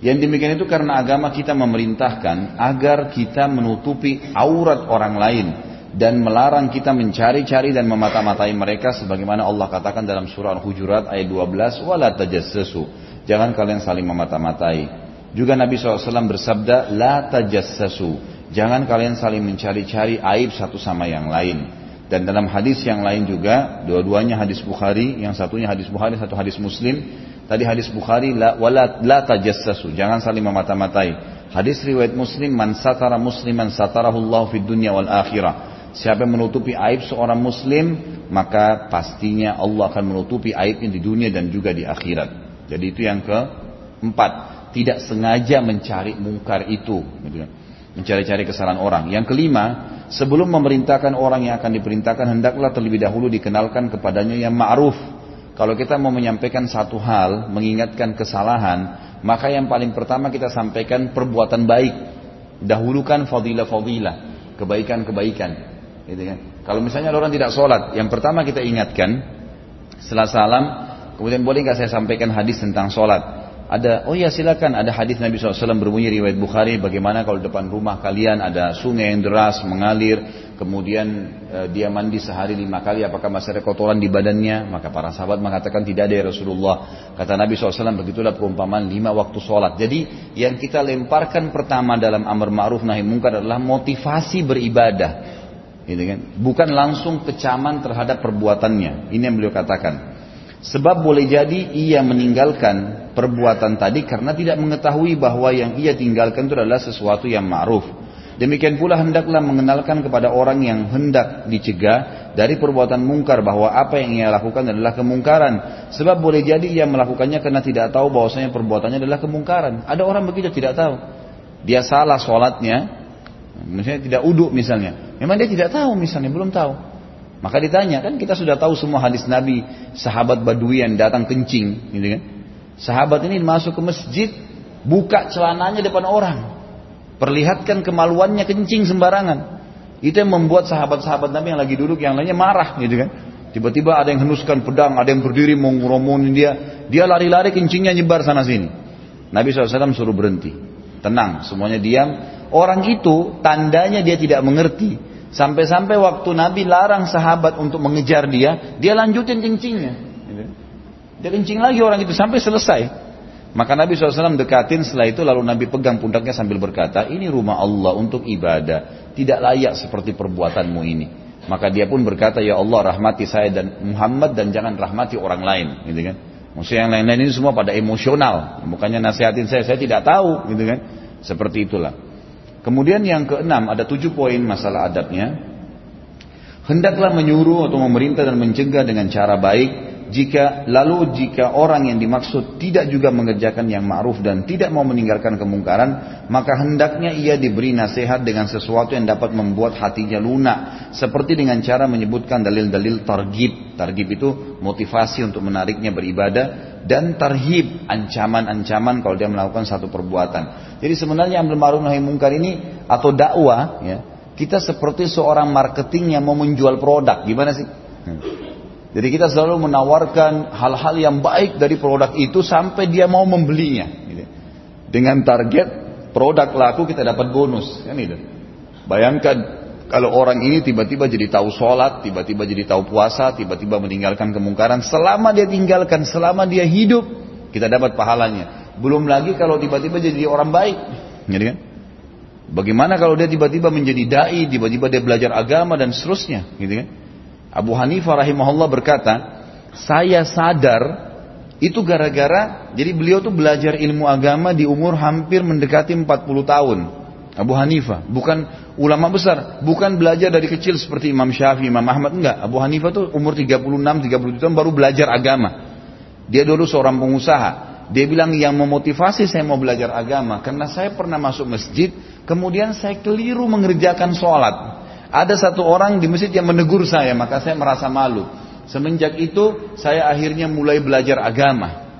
S1: Yang demikian itu karena agama kita memerintahkan agar kita menutupi aurat orang lain dan melarang kita mencari-cari dan memata-matai mereka sebagaimana Allah katakan dalam surah Al-Hujurat ayat 12 wala tajassasu. Jangan kalian saling memata-matai. Juga Nabi SAW bersabda la tajassasu. Jangan kalian saling mencari-cari aib satu sama yang lain dan dalam hadis yang lain juga dua-duanya hadis Bukhari yang satunya hadis Bukhari satu hadis Muslim. Tadi hadis Bukhari la wala la tajassasu jangan saling memata-matai. Hadis riwayat Muslim man satara musliman satarahullahu fid dunya wal akhirah. Siapa yang menutupi aib seorang muslim, maka pastinya Allah akan menutupi aibnya di dunia dan juga di akhirat. Jadi itu yang keempat, tidak sengaja mencari mungkar itu, gitu kan. Mencari-cari kesalahan orang. Yang kelima, sebelum memerintahkan orang yang akan diperintahkan, hendaklah terlebih dahulu dikenalkan kepadanya yang ma'ruf. Kalau kita mau menyampaikan satu hal, mengingatkan kesalahan, maka yang paling pertama kita sampaikan perbuatan baik. Dahulukan fadilah-fadilah, kebaikan-kebaikan. Gitu kan? Kalau misalnya orang tidak sholat, yang pertama kita ingatkan setelah salam, kemudian boleh nggak saya sampaikan hadis tentang sholat? Ada, oh ya silakan, ada hadis Nabi SAW berbunyi riwayat Bukhari, bagaimana kalau depan rumah kalian ada sungai yang deras mengalir, kemudian e, dia mandi sehari lima kali, apakah masih ada kotoran di badannya? Maka para sahabat mengatakan tidak ada ya Rasulullah. Kata Nabi SAW, begitulah perumpamaan lima waktu sholat. Jadi yang kita lemparkan pertama dalam amar ma'ruf nahi mungkar adalah motivasi beribadah gitu kan? Bukan langsung kecaman terhadap perbuatannya. Ini yang beliau katakan. Sebab boleh jadi ia meninggalkan perbuatan tadi karena tidak mengetahui bahwa yang ia tinggalkan itu adalah sesuatu yang ma'ruf. Demikian pula hendaklah mengenalkan kepada orang yang hendak dicegah dari perbuatan mungkar bahwa apa yang ia lakukan adalah kemungkaran. Sebab boleh jadi ia melakukannya karena tidak tahu bahwasanya perbuatannya adalah kemungkaran. Ada orang begitu tidak tahu. Dia salah sholatnya, Misalnya tidak uduk misalnya. Memang dia tidak tahu misalnya, belum tahu. Maka ditanya, kan kita sudah tahu semua hadis Nabi, sahabat Badui yang datang kencing, gitu kan. Sahabat ini masuk ke masjid, buka celananya depan orang. Perlihatkan kemaluannya kencing sembarangan. Itu yang membuat sahabat-sahabat Nabi yang lagi duduk, yang lainnya marah, gitu kan. Tiba-tiba ada yang henuskan pedang, ada yang berdiri mau ngurumunin dia. Dia lari-lari kencingnya nyebar sana sini. Nabi SAW suruh berhenti. Tenang, semuanya diam. Orang itu tandanya dia tidak mengerti. Sampai-sampai waktu Nabi larang sahabat untuk mengejar dia, dia lanjutin kencingnya. Dia kencing lagi orang itu sampai selesai. Maka Nabi SAW dekatin setelah itu lalu Nabi pegang pundaknya sambil berkata, ini rumah Allah untuk ibadah. Tidak layak seperti perbuatanmu ini. Maka dia pun berkata, ya Allah rahmati saya dan Muhammad dan jangan rahmati orang lain. Gitu kan? Maksudnya yang lain-lain ini semua pada emosional. Bukannya nasihatin saya, saya tidak tahu gitu kan. Seperti itulah. Kemudian yang keenam ada tujuh poin masalah adabnya. Hendaklah menyuruh atau memerintah dan mencegah dengan cara baik jika lalu jika orang yang dimaksud tidak juga mengerjakan yang ma'ruf dan tidak mau meninggalkan kemungkaran, maka hendaknya ia diberi nasihat dengan sesuatu yang dapat membuat hatinya lunak, seperti dengan cara menyebutkan dalil-dalil targib. Targib itu motivasi untuk menariknya beribadah dan tarhib, ancaman-ancaman kalau dia melakukan satu perbuatan. Jadi sebenarnya ambil ma'ruf nahi mungkar ini atau dakwah ya, kita seperti seorang marketing yang mau menjual produk. Gimana sih? Hmm. Jadi kita selalu menawarkan hal-hal yang baik dari produk itu sampai dia mau membelinya. Gitu. Dengan target produk laku kita dapat bonus. Kan itu. Bayangkan kalau orang ini tiba-tiba jadi tahu sholat, tiba-tiba jadi tahu puasa, tiba-tiba meninggalkan kemungkaran. Selama dia tinggalkan, selama dia hidup, kita dapat pahalanya. Belum lagi kalau tiba-tiba jadi orang baik. Gitu kan? Bagaimana kalau dia tiba-tiba menjadi dai, tiba-tiba dia belajar agama dan seterusnya, gitu kan? Abu Hanifah rahimahullah berkata, saya sadar itu gara-gara, jadi beliau tuh belajar ilmu agama di umur hampir mendekati 40 tahun. Abu Hanifah, bukan ulama besar, bukan belajar dari kecil seperti Imam Syafi'i, Imam Ahmad, enggak. Abu Hanifah tuh umur 36, 37 tahun baru belajar agama. Dia dulu seorang pengusaha. Dia bilang yang memotivasi saya mau belajar agama karena saya pernah masuk masjid, kemudian saya keliru mengerjakan sholat. Ada satu orang di masjid yang menegur saya, maka saya merasa malu. Semenjak itu saya akhirnya mulai belajar agama.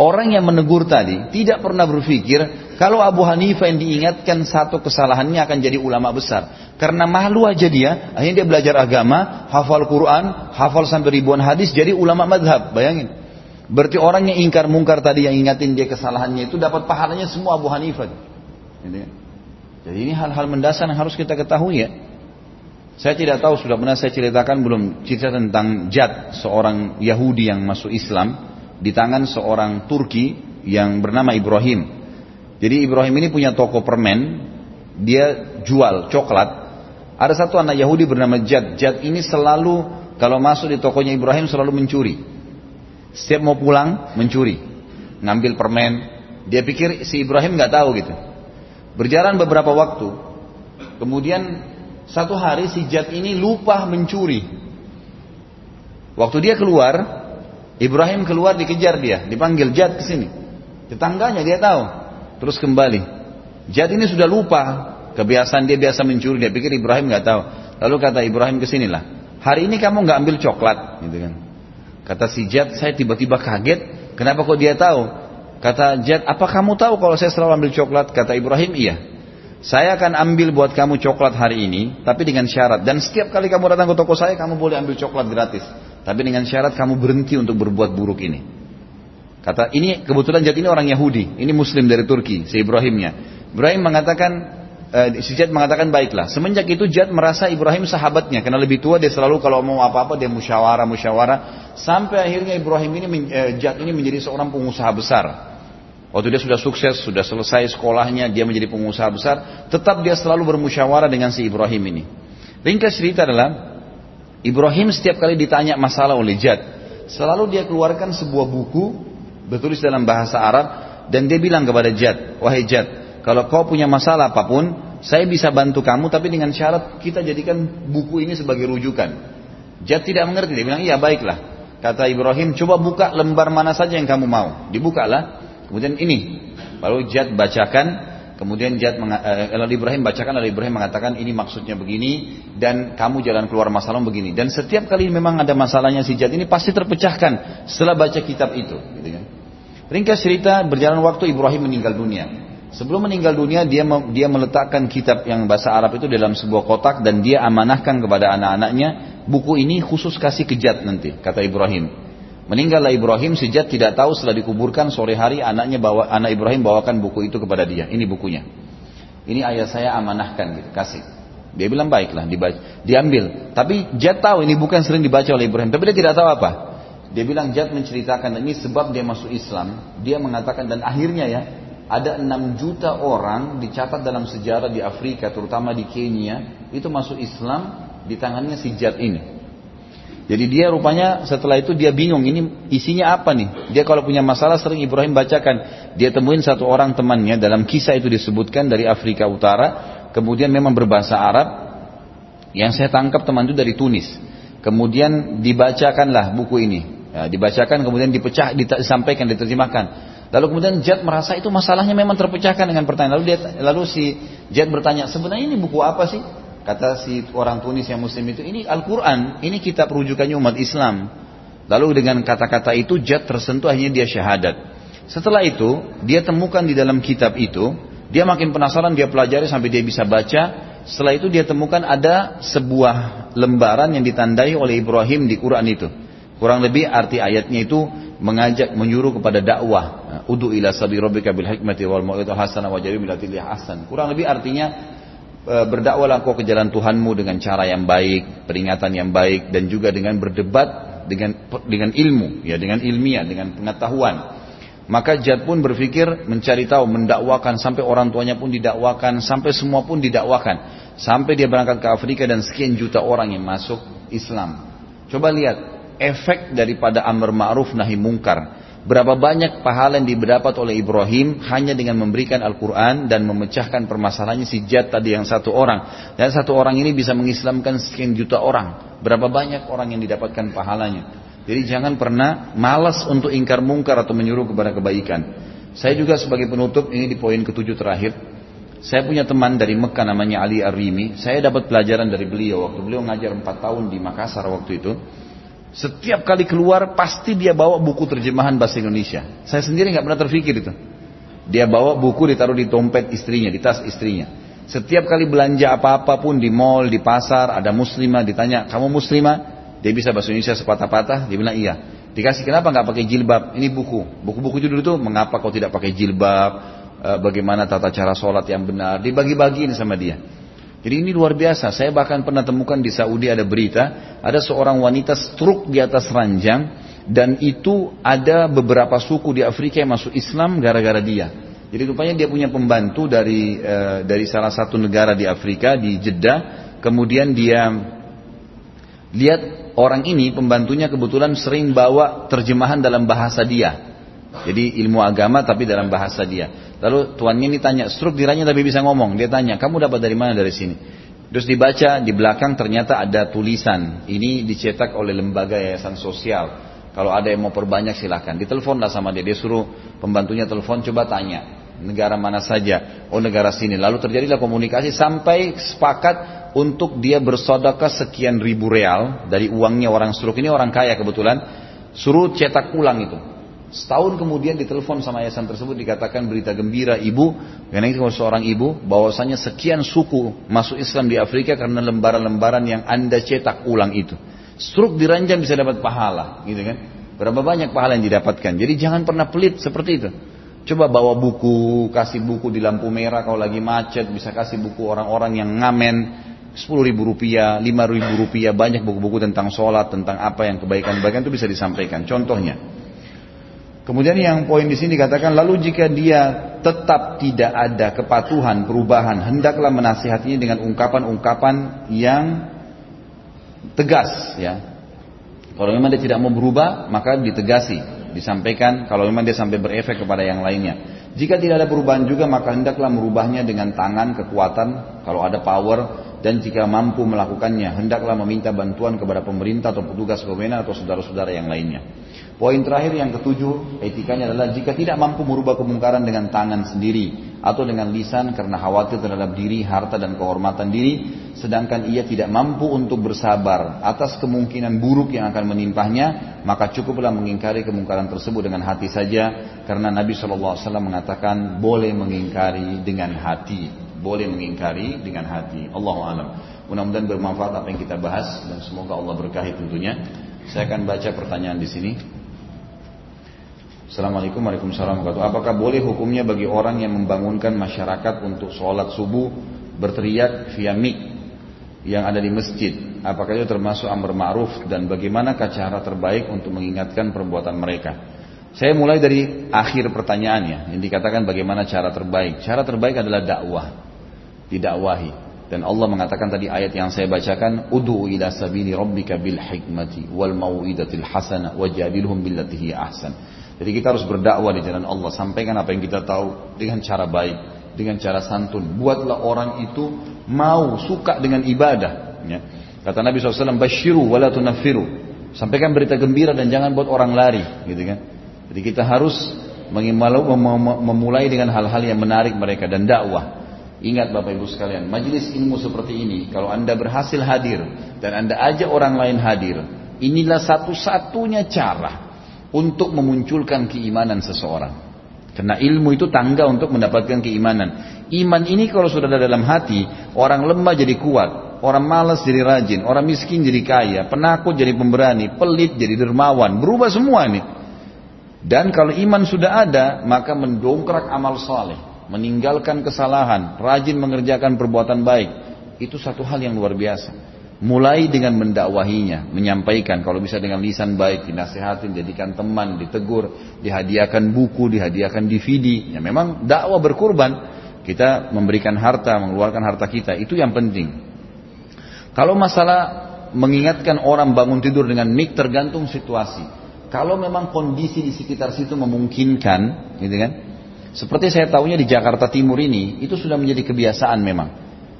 S1: Orang yang menegur tadi tidak pernah berpikir kalau Abu Hanifah yang diingatkan satu kesalahannya akan jadi ulama besar. Karena malu aja dia, akhirnya dia belajar agama, hafal Quran, hafal sampai ribuan hadis, jadi ulama madhab. Bayangin. Berarti orang yang ingkar mungkar tadi yang ingatin dia kesalahannya itu dapat pahalanya semua Abu Hanifah. Gitu ya. Jadi ini hal-hal mendasar yang harus kita ketahui ya. Saya tidak tahu sudah pernah saya ceritakan belum cerita tentang Jad, seorang Yahudi yang masuk Islam di tangan seorang Turki yang bernama Ibrahim. Jadi Ibrahim ini punya toko permen, dia jual coklat. Ada satu anak Yahudi bernama Jad. Jad ini selalu kalau masuk di tokonya Ibrahim selalu mencuri. Setiap mau pulang mencuri, ngambil permen. Dia pikir si Ibrahim nggak tahu gitu. Berjalan beberapa waktu. Kemudian satu hari si Jad ini lupa mencuri. Waktu dia keluar, Ibrahim keluar dikejar dia, dipanggil Jad ke sini. Tetangganya dia tahu. Terus kembali. Jad ini sudah lupa kebiasaan dia biasa mencuri. Dia pikir Ibrahim nggak tahu. Lalu kata Ibrahim ke sinilah. Hari ini kamu nggak ambil coklat, gitu kan? Kata si Jad, saya tiba-tiba kaget. Kenapa kok dia tahu? Kata Jad, apa kamu tahu kalau saya selalu ambil coklat? Kata Ibrahim, iya. Saya akan ambil buat kamu coklat hari ini, tapi dengan syarat. Dan setiap kali kamu datang ke toko saya, kamu boleh ambil coklat gratis. Tapi dengan syarat kamu berhenti untuk berbuat buruk ini. Kata ini kebetulan Jad ini orang Yahudi, ini Muslim dari Turki, si Ibrahimnya. Ibrahim mengatakan, eh, si Jad mengatakan baiklah. Semenjak itu Jad merasa Ibrahim sahabatnya, karena lebih tua dia selalu kalau mau apa-apa dia musyawarah musyawarah. Sampai akhirnya Ibrahim ini eh, Jad ini menjadi seorang pengusaha besar. Waktu dia sudah sukses, sudah selesai sekolahnya, dia menjadi pengusaha besar, tetap dia selalu bermusyawarah dengan si Ibrahim ini. Ringkas cerita adalah, Ibrahim setiap kali ditanya masalah oleh Jad, selalu dia keluarkan sebuah buku, bertulis dalam bahasa Arab, dan dia bilang kepada Jad, wahai Jad, kalau kau punya masalah apa pun, saya bisa bantu kamu, tapi dengan syarat kita jadikan buku ini sebagai rujukan. Jad tidak mengerti, dia bilang, iya baiklah. Kata Ibrahim, coba buka lembar mana saja yang kamu mau. Dibukalah, Kemudian ini, lalu Jad bacakan, kemudian Jad eh, Ibrahim bacakan, lalu Ibrahim mengatakan ini maksudnya begini dan kamu jalan keluar masalah begini. Dan setiap kali memang ada masalahnya si Jad ini pasti terpecahkan setelah baca kitab itu. Gitu kan. Ringkas cerita berjalan waktu Ibrahim meninggal dunia. Sebelum meninggal dunia dia dia meletakkan kitab yang bahasa Arab itu dalam sebuah kotak dan dia amanahkan kepada anak-anaknya buku ini khusus kasih kejat nanti kata Ibrahim. Meninggallah Ibrahim sejak tidak tahu setelah dikuburkan sore hari anaknya bawa anak Ibrahim bawakan buku itu kepada dia. Ini bukunya. Ini ayah saya amanahkan gitu, kasih. Dia bilang baiklah, dibaca, diambil. Tapi Jad tahu ini bukan sering dibaca oleh Ibrahim, tapi dia tidak tahu apa. Dia bilang Jad menceritakan ini sebab dia masuk Islam. Dia mengatakan dan akhirnya ya ada 6 juta orang dicatat dalam sejarah di Afrika, terutama di Kenya, itu masuk Islam di tangannya si Jad ini. Jadi dia rupanya setelah itu dia bingung ini isinya apa nih. Dia kalau punya masalah sering Ibrahim bacakan. Dia temuin satu orang temannya dalam kisah itu disebutkan dari Afrika Utara. Kemudian memang berbahasa Arab. Yang saya tangkap teman itu dari Tunis. Kemudian dibacakanlah buku ini. Ya, dibacakan kemudian dipecah, disampaikan, diterjemahkan. Lalu kemudian Jad merasa itu masalahnya memang terpecahkan dengan pertanyaan. Lalu dia, lalu si Jad bertanya, sebenarnya ini buku apa sih? Kata si orang Tunis yang muslim itu, ini Al-Quran, ini kitab rujukannya umat Islam. Lalu dengan kata-kata itu Jad tersentuh akhirnya dia syahadat. Setelah itu, dia temukan di dalam kitab itu, dia makin penasaran, dia pelajari sampai dia bisa baca. Setelah itu dia temukan ada sebuah lembaran yang ditandai oleh Ibrahim di Quran itu. Kurang lebih arti ayatnya itu mengajak menyuruh kepada dakwah. Udu ila sabi rabbika bil hikmati wal mau'izatil hasanah wa jadil hasan. Kurang lebih artinya E, berdakwahlah kau ke jalan Tuhanmu dengan cara yang baik, peringatan yang baik dan juga dengan berdebat dengan dengan ilmu, ya dengan ilmiah, dengan pengetahuan. Maka Jad pun berpikir mencari tahu, mendakwakan sampai orang tuanya pun didakwakan, sampai semua pun didakwakan. Sampai dia berangkat ke Afrika dan sekian juta orang yang masuk Islam. Coba lihat efek daripada amr ma'ruf nahi mungkar Berapa banyak pahala yang didapat oleh Ibrahim hanya dengan memberikan Al-Quran dan memecahkan permasalahannya si Jad tadi yang satu orang. Dan satu orang ini bisa mengislamkan sekian juta orang. Berapa banyak orang yang didapatkan pahalanya. Jadi jangan pernah malas untuk ingkar mungkar atau menyuruh kepada kebaikan. Saya juga sebagai penutup ini di poin ketujuh terakhir. Saya punya teman dari Mekah namanya Ali Ar-Rimi. Saya dapat pelajaran dari beliau waktu beliau ngajar 4 tahun di Makassar waktu itu. Setiap kali keluar pasti dia bawa buku terjemahan bahasa Indonesia. Saya sendiri nggak pernah terpikir itu. Dia bawa buku ditaruh di dompet istrinya, di tas istrinya. Setiap kali belanja apa-apa pun di mall, di pasar, ada muslimah ditanya, kamu muslimah? Dia bisa bahasa Indonesia sepatah-patah, dia bilang iya. Dikasih kenapa nggak pakai jilbab? Ini buku. Buku-buku judul itu mengapa kau tidak pakai jilbab? Eh, bagaimana tata cara sholat yang benar? Dibagi-bagiin sama dia. Jadi ini luar biasa. Saya bahkan pernah temukan di Saudi ada berita, ada seorang wanita struk di atas ranjang dan itu ada beberapa suku di Afrika yang masuk Islam gara-gara dia. Jadi rupanya dia punya pembantu dari uh, dari salah satu negara di Afrika di Jeddah. Kemudian dia lihat orang ini pembantunya kebetulan sering bawa terjemahan dalam bahasa dia. Jadi ilmu agama tapi dalam bahasa dia. Lalu tuannya ini tanya, struk diranya tapi bisa ngomong. Dia tanya, kamu dapat dari mana dari sini? Terus dibaca di belakang ternyata ada tulisan. Ini dicetak oleh lembaga yayasan sosial. Kalau ada yang mau perbanyak silahkan. Ditelepon lah sama dia. Dia suruh pembantunya telepon coba tanya. Negara mana saja. Oh negara sini. Lalu terjadilah komunikasi sampai sepakat untuk dia bersodokah sekian ribu real. Dari uangnya orang struk ini orang kaya kebetulan. Suruh cetak ulang itu. Setahun kemudian ditelepon sama yayasan tersebut dikatakan berita gembira ibu, karena itu seorang ibu, bahwasanya sekian suku masuk Islam di Afrika karena lembaran-lembaran yang anda cetak ulang itu. Struk diranjang bisa dapat pahala, gitu kan? Berapa banyak pahala yang didapatkan. Jadi jangan pernah pelit seperti itu. Coba bawa buku, kasih buku di lampu merah kalau lagi macet, bisa kasih buku orang-orang yang ngamen, sepuluh ribu rupiah, lima ribu rupiah, banyak buku-buku tentang sholat, tentang apa yang kebaikan-kebaikan itu bisa disampaikan. Contohnya, Kemudian yang poin di sini dikatakan lalu jika dia tetap tidak ada kepatuhan perubahan hendaklah menasihatinya dengan ungkapan-ungkapan yang tegas ya. Kalau memang dia tidak mau berubah maka ditegasi, disampaikan kalau memang dia sampai berefek kepada yang lainnya. Jika tidak ada perubahan juga maka hendaklah merubahnya dengan tangan kekuatan kalau ada power dan jika mampu melakukannya hendaklah meminta bantuan kepada pemerintah atau petugas kewenangan atau saudara-saudara yang lainnya. Poin terakhir yang ketujuh, etikanya adalah jika tidak mampu merubah kemungkaran dengan tangan sendiri atau dengan lisan karena khawatir terhadap diri, harta dan kehormatan diri, sedangkan ia tidak mampu untuk bersabar atas kemungkinan buruk yang akan menimpahnya, maka cukuplah mengingkari kemungkaran tersebut dengan hati saja karena Nabi SAW mengatakan boleh mengingkari dengan hati, boleh mengingkari dengan hati. Allah alam. Mudah-mudahan bermanfaat apa yang kita bahas dan semoga Allah berkahi tentunya. Saya akan baca pertanyaan di sini. Assalamualaikum warahmatullahi wabarakatuh. Apakah boleh hukumnya bagi orang yang membangunkan masyarakat untuk sholat subuh berteriak via mic yang ada di masjid? Apakah itu termasuk amr ma'ruf dan bagaimanakah cara terbaik untuk mengingatkan perbuatan mereka? Saya mulai dari akhir pertanyaannya yang dikatakan bagaimana cara terbaik. Cara terbaik adalah dakwah, didakwahi. Dan Allah mengatakan tadi ayat yang saya bacakan, Udu ila sabili rabbika bil hikmati wal mau'idatil hasana wajadilhum billati ahsan. Jadi kita harus berdakwah di jalan Allah, sampaikan apa yang kita tahu dengan cara baik, dengan cara santun. Buatlah orang itu mau suka dengan ibadah. Ya. Kata Nabi SAW, Bashiru wala tunafiru. Sampaikan berita gembira dan jangan buat orang lari. Gitu kan. Jadi kita harus memulai dengan hal-hal yang menarik mereka dan dakwah. Ingat Bapak Ibu sekalian, majelis ilmu seperti ini, kalau Anda berhasil hadir dan Anda ajak orang lain hadir, inilah satu-satunya cara untuk memunculkan keimanan seseorang. Karena ilmu itu tangga untuk mendapatkan keimanan. Iman ini kalau sudah ada dalam hati, orang lemah jadi kuat, orang malas jadi rajin, orang miskin jadi kaya, penakut jadi pemberani, pelit jadi dermawan, berubah semua ini. Dan kalau iman sudah ada, maka mendongkrak amal soleh meninggalkan kesalahan, rajin mengerjakan perbuatan baik, itu satu hal yang luar biasa. Mulai dengan mendakwahinya, menyampaikan kalau bisa dengan lisan baik, dinasihatin, jadikan teman, ditegur, dihadiahkan buku, dihadiahkan DVD. Ya memang dakwah berkurban, kita memberikan harta, mengeluarkan harta kita, itu yang penting. Kalau masalah mengingatkan orang bangun tidur dengan mik tergantung situasi. Kalau memang kondisi di sekitar situ memungkinkan, gitu kan? Seperti saya tahunya di Jakarta Timur ini, itu sudah menjadi kebiasaan memang.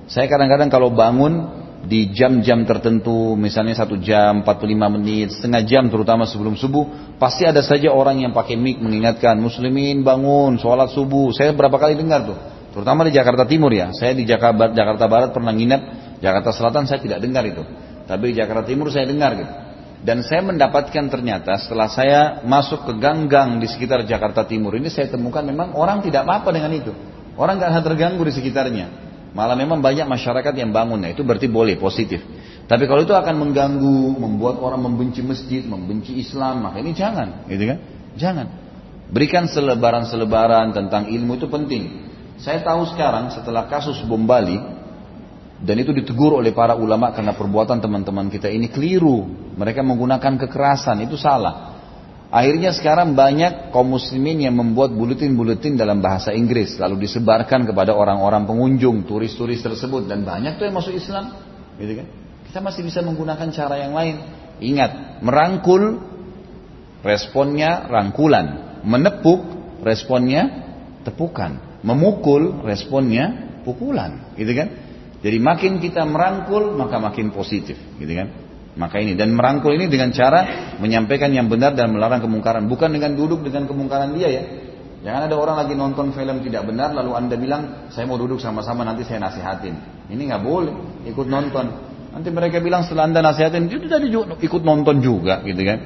S1: Saya kadang-kadang kalau bangun di jam-jam tertentu, misalnya satu jam, 45 menit, setengah jam terutama sebelum subuh, pasti ada saja orang yang pakai mic mengingatkan, muslimin bangun, sholat subuh. Saya berapa kali dengar tuh, terutama di Jakarta Timur ya. Saya di Jakarta, Jakarta Barat pernah nginep, Jakarta Selatan saya tidak dengar itu. Tapi di Jakarta Timur saya dengar gitu. Dan saya mendapatkan ternyata setelah saya masuk ke gang-gang di sekitar Jakarta Timur ini saya temukan memang orang tidak apa-apa dengan itu. Orang nggak terganggu di sekitarnya. Malah memang banyak masyarakat yang bangun, nah itu berarti boleh positif. Tapi kalau itu akan mengganggu, membuat orang membenci masjid, membenci Islam, maka ini jangan, gitu kan? Jangan. Berikan selebaran-selebaran tentang ilmu itu penting. Saya tahu sekarang setelah kasus bom Bali, dan itu ditegur oleh para ulama karena perbuatan teman-teman kita ini keliru. Mereka menggunakan kekerasan, itu salah. Akhirnya sekarang banyak kaum muslimin yang membuat buletin-buletin dalam bahasa Inggris. Lalu disebarkan kepada orang-orang pengunjung, turis-turis tersebut. Dan banyak tuh yang masuk Islam. Gitu kan? Kita masih bisa menggunakan cara yang lain. Ingat, merangkul, responnya rangkulan. Menepuk, responnya tepukan. Memukul, responnya pukulan. Gitu kan? Jadi makin kita merangkul maka makin positif, gitu kan? Maka ini dan merangkul ini dengan cara menyampaikan yang benar dan melarang kemungkaran, bukan dengan duduk dengan kemungkaran dia ya. Jangan ada orang lagi nonton film tidak benar lalu anda bilang saya mau duduk sama-sama nanti saya nasihatin. Ini nggak boleh ikut nonton. Nanti mereka bilang setelah anda nasihatin itu tadi juga ikut nonton juga, gitu kan?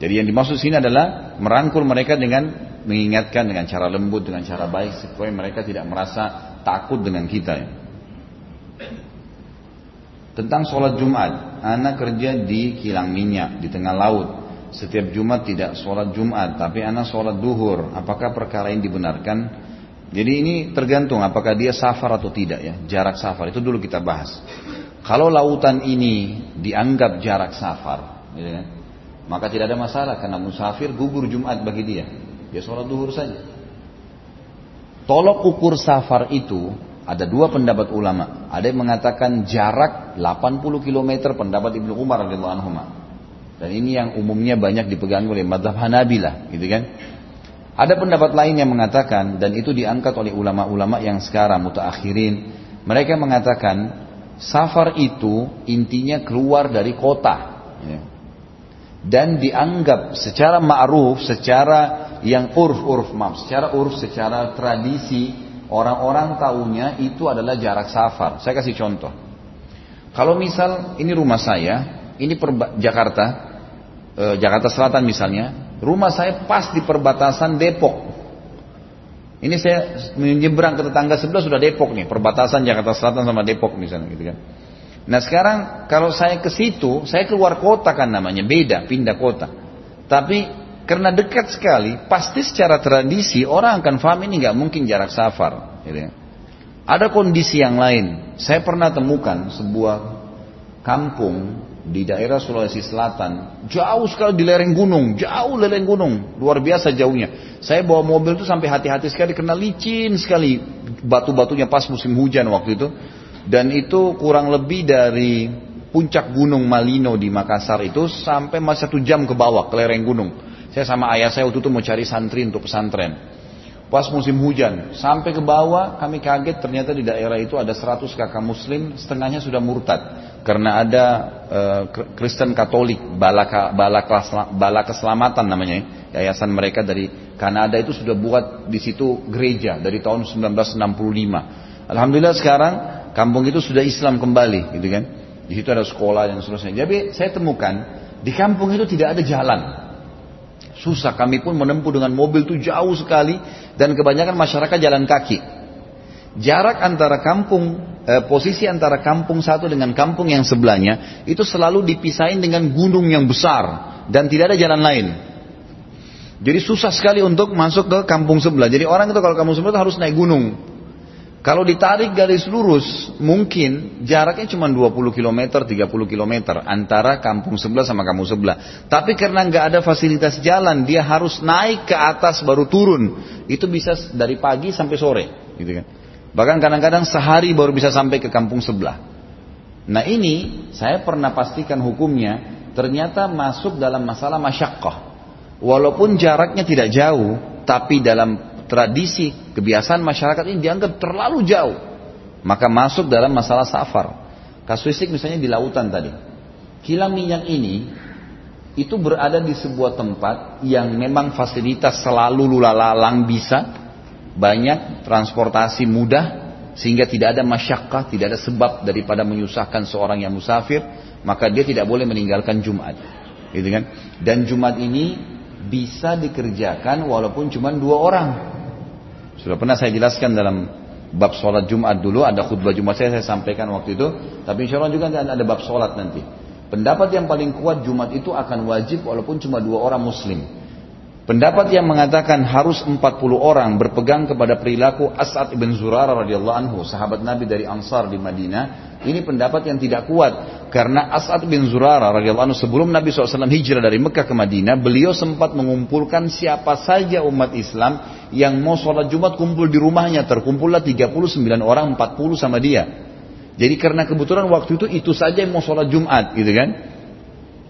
S1: Jadi yang dimaksud sini adalah merangkul mereka dengan mengingatkan dengan cara lembut, dengan cara baik supaya mereka tidak merasa takut dengan kita. Ya. Tentang sholat Jumat, anak kerja di kilang minyak di tengah laut. Setiap Jumat tidak sholat Jumat, tapi anak sholat duhur. Apakah perkara ini dibenarkan? Jadi ini tergantung apakah dia safar atau tidak ya, jarak safar itu dulu kita bahas. Kalau lautan ini dianggap jarak safar, gitu kan? maka tidak ada masalah karena musafir gugur Jumat bagi dia. Dia sholat duhur saja. Tolok ukur safar itu ada dua pendapat ulama. Ada yang mengatakan jarak 80 km pendapat Ibnu Umar radhiyallahu anhu. Dan ini yang umumnya banyak dipegang oleh madhab Hanabilah, gitu kan? Ada pendapat lain yang mengatakan dan itu diangkat oleh ulama-ulama yang sekarang mutaakhirin. Mereka mengatakan safar itu intinya keluar dari kota. Ya. Dan dianggap secara ma'ruf, secara yang urf-urf, maaf, secara urf, secara tradisi, Orang-orang tahunya itu adalah jarak safar. Saya kasih contoh. Kalau misal ini rumah saya, ini per Jakarta, eh, Jakarta Selatan misalnya, rumah saya pas di perbatasan Depok. Ini saya menyeberang ke tetangga sebelah sudah Depok nih, perbatasan Jakarta Selatan sama Depok misalnya gitu kan. Nah sekarang kalau saya ke situ, saya keluar kota kan namanya, beda, pindah kota. Tapi karena dekat sekali, pasti secara tradisi orang akan paham ini nggak mungkin jarak safar. Gitu ya. Ada kondisi yang lain. Saya pernah temukan sebuah kampung di daerah Sulawesi Selatan, jauh sekali di lereng gunung, jauh lereng gunung, luar biasa jauhnya. Saya bawa mobil itu sampai hati-hati sekali, karena licin sekali batu-batunya pas musim hujan waktu itu. dan itu kurang lebih dari puncak gunung Malino di Makassar itu sampai masih satu jam ke bawah ke lereng gunung. Saya sama ayah saya waktu itu mau cari santri untuk pesantren. Pas musim hujan, sampai ke bawah kami kaget ternyata di daerah itu ada 100 kakak muslim, setengahnya sudah murtad. Karena ada uh, Kristen Katolik, bala, bala, bala keselamatan namanya, yayasan mereka dari Kanada itu sudah buat di situ gereja dari tahun 1965. Alhamdulillah sekarang kampung itu sudah Islam kembali, gitu kan. Di situ ada sekolah dan seterusnya. Jadi saya temukan di kampung itu tidak ada jalan. Susah kami pun menempuh dengan mobil itu jauh sekali dan kebanyakan masyarakat jalan kaki. Jarak antara kampung, eh, posisi antara kampung satu dengan kampung yang sebelahnya itu selalu dipisahin dengan gunung yang besar dan tidak ada jalan lain. Jadi susah sekali untuk masuk ke kampung sebelah. Jadi orang itu kalau kampung sebelah itu harus naik gunung. Kalau ditarik garis lurus, mungkin jaraknya cuma 20 km, 30 km antara kampung sebelah sama kampung sebelah. Tapi karena nggak ada fasilitas jalan, dia harus naik ke atas baru turun. Itu bisa dari pagi sampai sore, gitu kan. Bahkan kadang-kadang sehari baru bisa sampai ke kampung sebelah. Nah ini saya pernah pastikan hukumnya ternyata masuk dalam masalah masyakkah. Walaupun jaraknya tidak jauh, tapi dalam tradisi, kebiasaan masyarakat ini dianggap terlalu jauh. Maka masuk dalam masalah safar. Kasuistik misalnya di lautan tadi. Kilang minyak ini itu berada di sebuah tempat yang memang fasilitas selalu lulalang bisa, banyak transportasi mudah, sehingga tidak ada masyakkah, tidak ada sebab daripada menyusahkan seorang yang musafir, maka dia tidak boleh meninggalkan Jumat. Gitu kan? Dan Jumat ini bisa dikerjakan walaupun cuma dua orang. Sudah pernah saya jelaskan dalam bab sholat Jumat dulu, ada khutbah Jumat saya, saya sampaikan waktu itu. Tapi insya Allah juga ada bab sholat nanti. Pendapat yang paling kuat Jumat itu akan wajib walaupun cuma dua orang muslim. Pendapat yang mengatakan harus 40 orang berpegang kepada perilaku As'ad ibn Zurara radhiyallahu anhu, sahabat Nabi dari Ansar di Madinah, ini pendapat yang tidak kuat karena As'ad bin Zurara radhiyallahu anhu sebelum Nabi SAW hijrah dari Mekah ke Madinah, beliau sempat mengumpulkan siapa saja umat Islam yang mau sholat Jumat kumpul di rumahnya, terkumpullah 39 orang, 40 sama dia. Jadi karena kebetulan waktu itu itu saja yang mau sholat Jumat, gitu kan?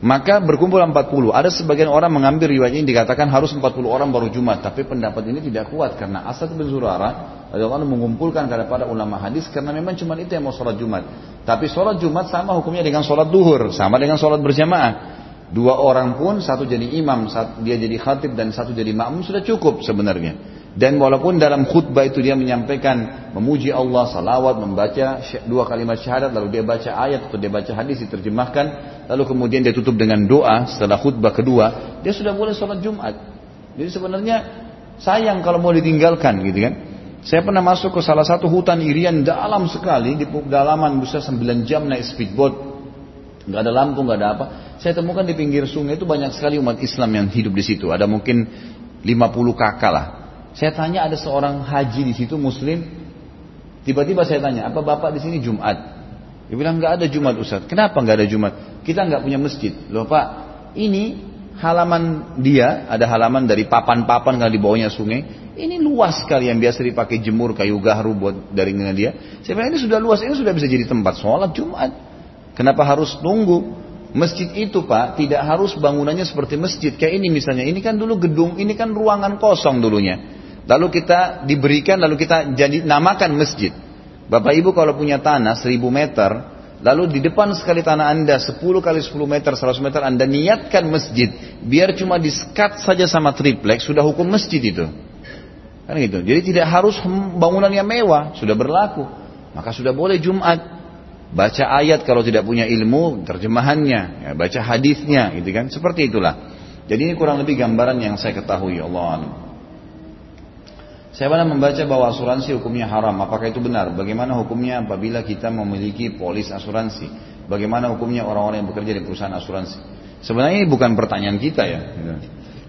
S1: Maka berkumpul 40. Ada sebagian orang mengambil riwayat ini dikatakan harus 40 orang baru Jumat. Tapi pendapat ini tidak kuat karena Asad bin Zurara Allah mengumpulkan kepada ulama hadis karena memang cuma itu yang mau sholat Jumat. Tapi sholat Jumat sama hukumnya dengan sholat duhur. Sama dengan sholat berjamaah. Dua orang pun satu jadi imam, dia jadi khatib dan satu jadi makmum sudah cukup sebenarnya. Dan walaupun dalam khutbah itu dia menyampaikan memuji Allah, salawat, membaca dua kalimat syahadat, lalu dia baca ayat atau dia baca hadis diterjemahkan, lalu kemudian dia tutup dengan doa setelah khutbah kedua, dia sudah boleh sholat Jumat. Jadi sebenarnya sayang kalau mau ditinggalkan gitu kan. Saya pernah masuk ke salah satu hutan irian dalam sekali, di dalaman bisa 9 jam naik speedboat, nggak ada lampu, nggak ada apa. Saya temukan di pinggir sungai itu banyak sekali umat Islam yang hidup di situ. Ada mungkin 50 kakak lah. Saya tanya ada seorang haji di situ muslim. Tiba-tiba saya tanya, apa bapak di sini Jumat? Dia bilang nggak ada Jumat Ustaz. Kenapa nggak ada Jumat? Kita nggak punya masjid. Loh Pak, ini halaman dia ada halaman dari papan-papan kalau di bawahnya sungai. Ini luas sekali yang biasa dipakai jemur kayu gahru buat dari dia. Saya bilang ini sudah luas, ini sudah bisa jadi tempat sholat Jumat. Kenapa harus tunggu? Masjid itu Pak tidak harus bangunannya seperti masjid kayak ini misalnya. Ini kan dulu gedung, ini kan ruangan kosong dulunya. Lalu kita diberikan, lalu kita jadi namakan masjid. Bapak Ibu kalau punya tanah 1000 meter, lalu di depan sekali tanah Anda 10 kali 10 meter, 100 meter Anda niatkan masjid, biar cuma diskat saja sama triplek, sudah hukum masjid itu. Kan gitu. Jadi tidak harus bangunan yang mewah, sudah berlaku. Maka sudah boleh Jumat. Baca ayat kalau tidak punya ilmu, terjemahannya, ya, baca hadisnya, gitu kan. Seperti itulah. Jadi ini kurang lebih gambaran yang saya ketahui Allah saya pernah membaca bahwa asuransi hukumnya haram. Apakah itu benar? Bagaimana hukumnya apabila kita memiliki polis asuransi? Bagaimana hukumnya orang-orang yang bekerja di perusahaan asuransi? Sebenarnya ini bukan pertanyaan kita ya.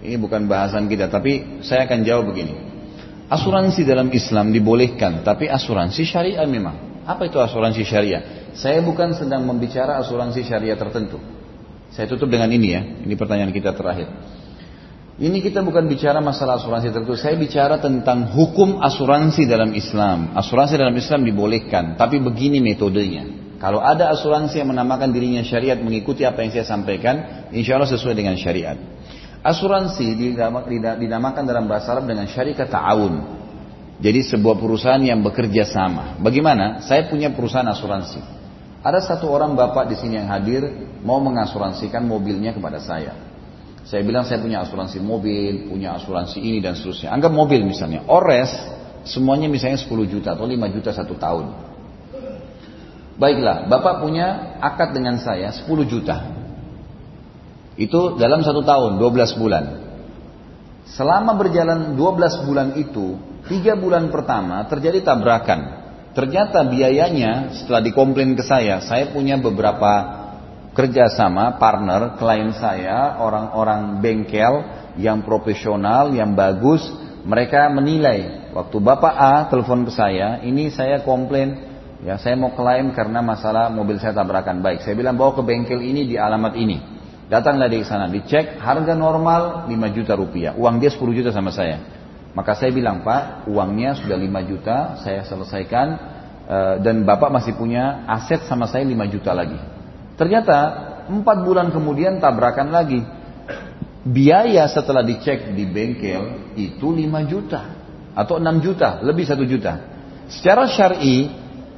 S1: Ini bukan bahasan kita. Tapi saya akan jawab begini. Asuransi dalam Islam dibolehkan. Tapi asuransi syariah memang. Apa itu asuransi syariah? Saya bukan sedang membicara asuransi syariah tertentu. Saya tutup dengan ini ya. Ini pertanyaan kita terakhir. Ini kita bukan bicara masalah asuransi tertentu. Saya bicara tentang hukum asuransi dalam Islam. Asuransi dalam Islam dibolehkan, tapi begini metodenya. Kalau ada asuransi yang menamakan dirinya syariat mengikuti apa yang saya sampaikan, insya Allah sesuai dengan syariat. Asuransi dinamakan dalam bahasa Arab dengan syarikat ta'awun. Jadi sebuah perusahaan yang bekerja sama. Bagaimana? Saya punya perusahaan asuransi. Ada satu orang bapak di sini yang hadir mau mengasuransikan mobilnya kepada saya. Saya bilang saya punya asuransi mobil, punya asuransi ini dan seterusnya. Anggap mobil misalnya. Ores, semuanya misalnya 10 juta atau 5 juta satu tahun. Baiklah, Bapak punya akad dengan saya 10 juta. Itu dalam satu tahun, 12 bulan. Selama berjalan 12 bulan itu, 3 bulan pertama terjadi tabrakan. Ternyata biayanya setelah dikomplain ke saya, saya punya beberapa kerjasama partner klien saya orang-orang bengkel yang profesional yang bagus mereka menilai waktu bapak A telepon ke saya ini saya komplain ya saya mau klaim karena masalah mobil saya tabrakan. Baik saya bilang bawa ke bengkel ini di alamat ini. Datanglah di sana dicek harga normal 5 juta rupiah. Uang dia 10 juta sama saya. Maka saya bilang pak uangnya sudah 5 juta saya selesaikan eh, dan bapak masih punya aset sama saya 5 juta lagi Ternyata empat bulan kemudian tabrakan lagi. Biaya setelah dicek di bengkel itu 5 juta atau 6 juta, lebih 1 juta. Secara syar'i,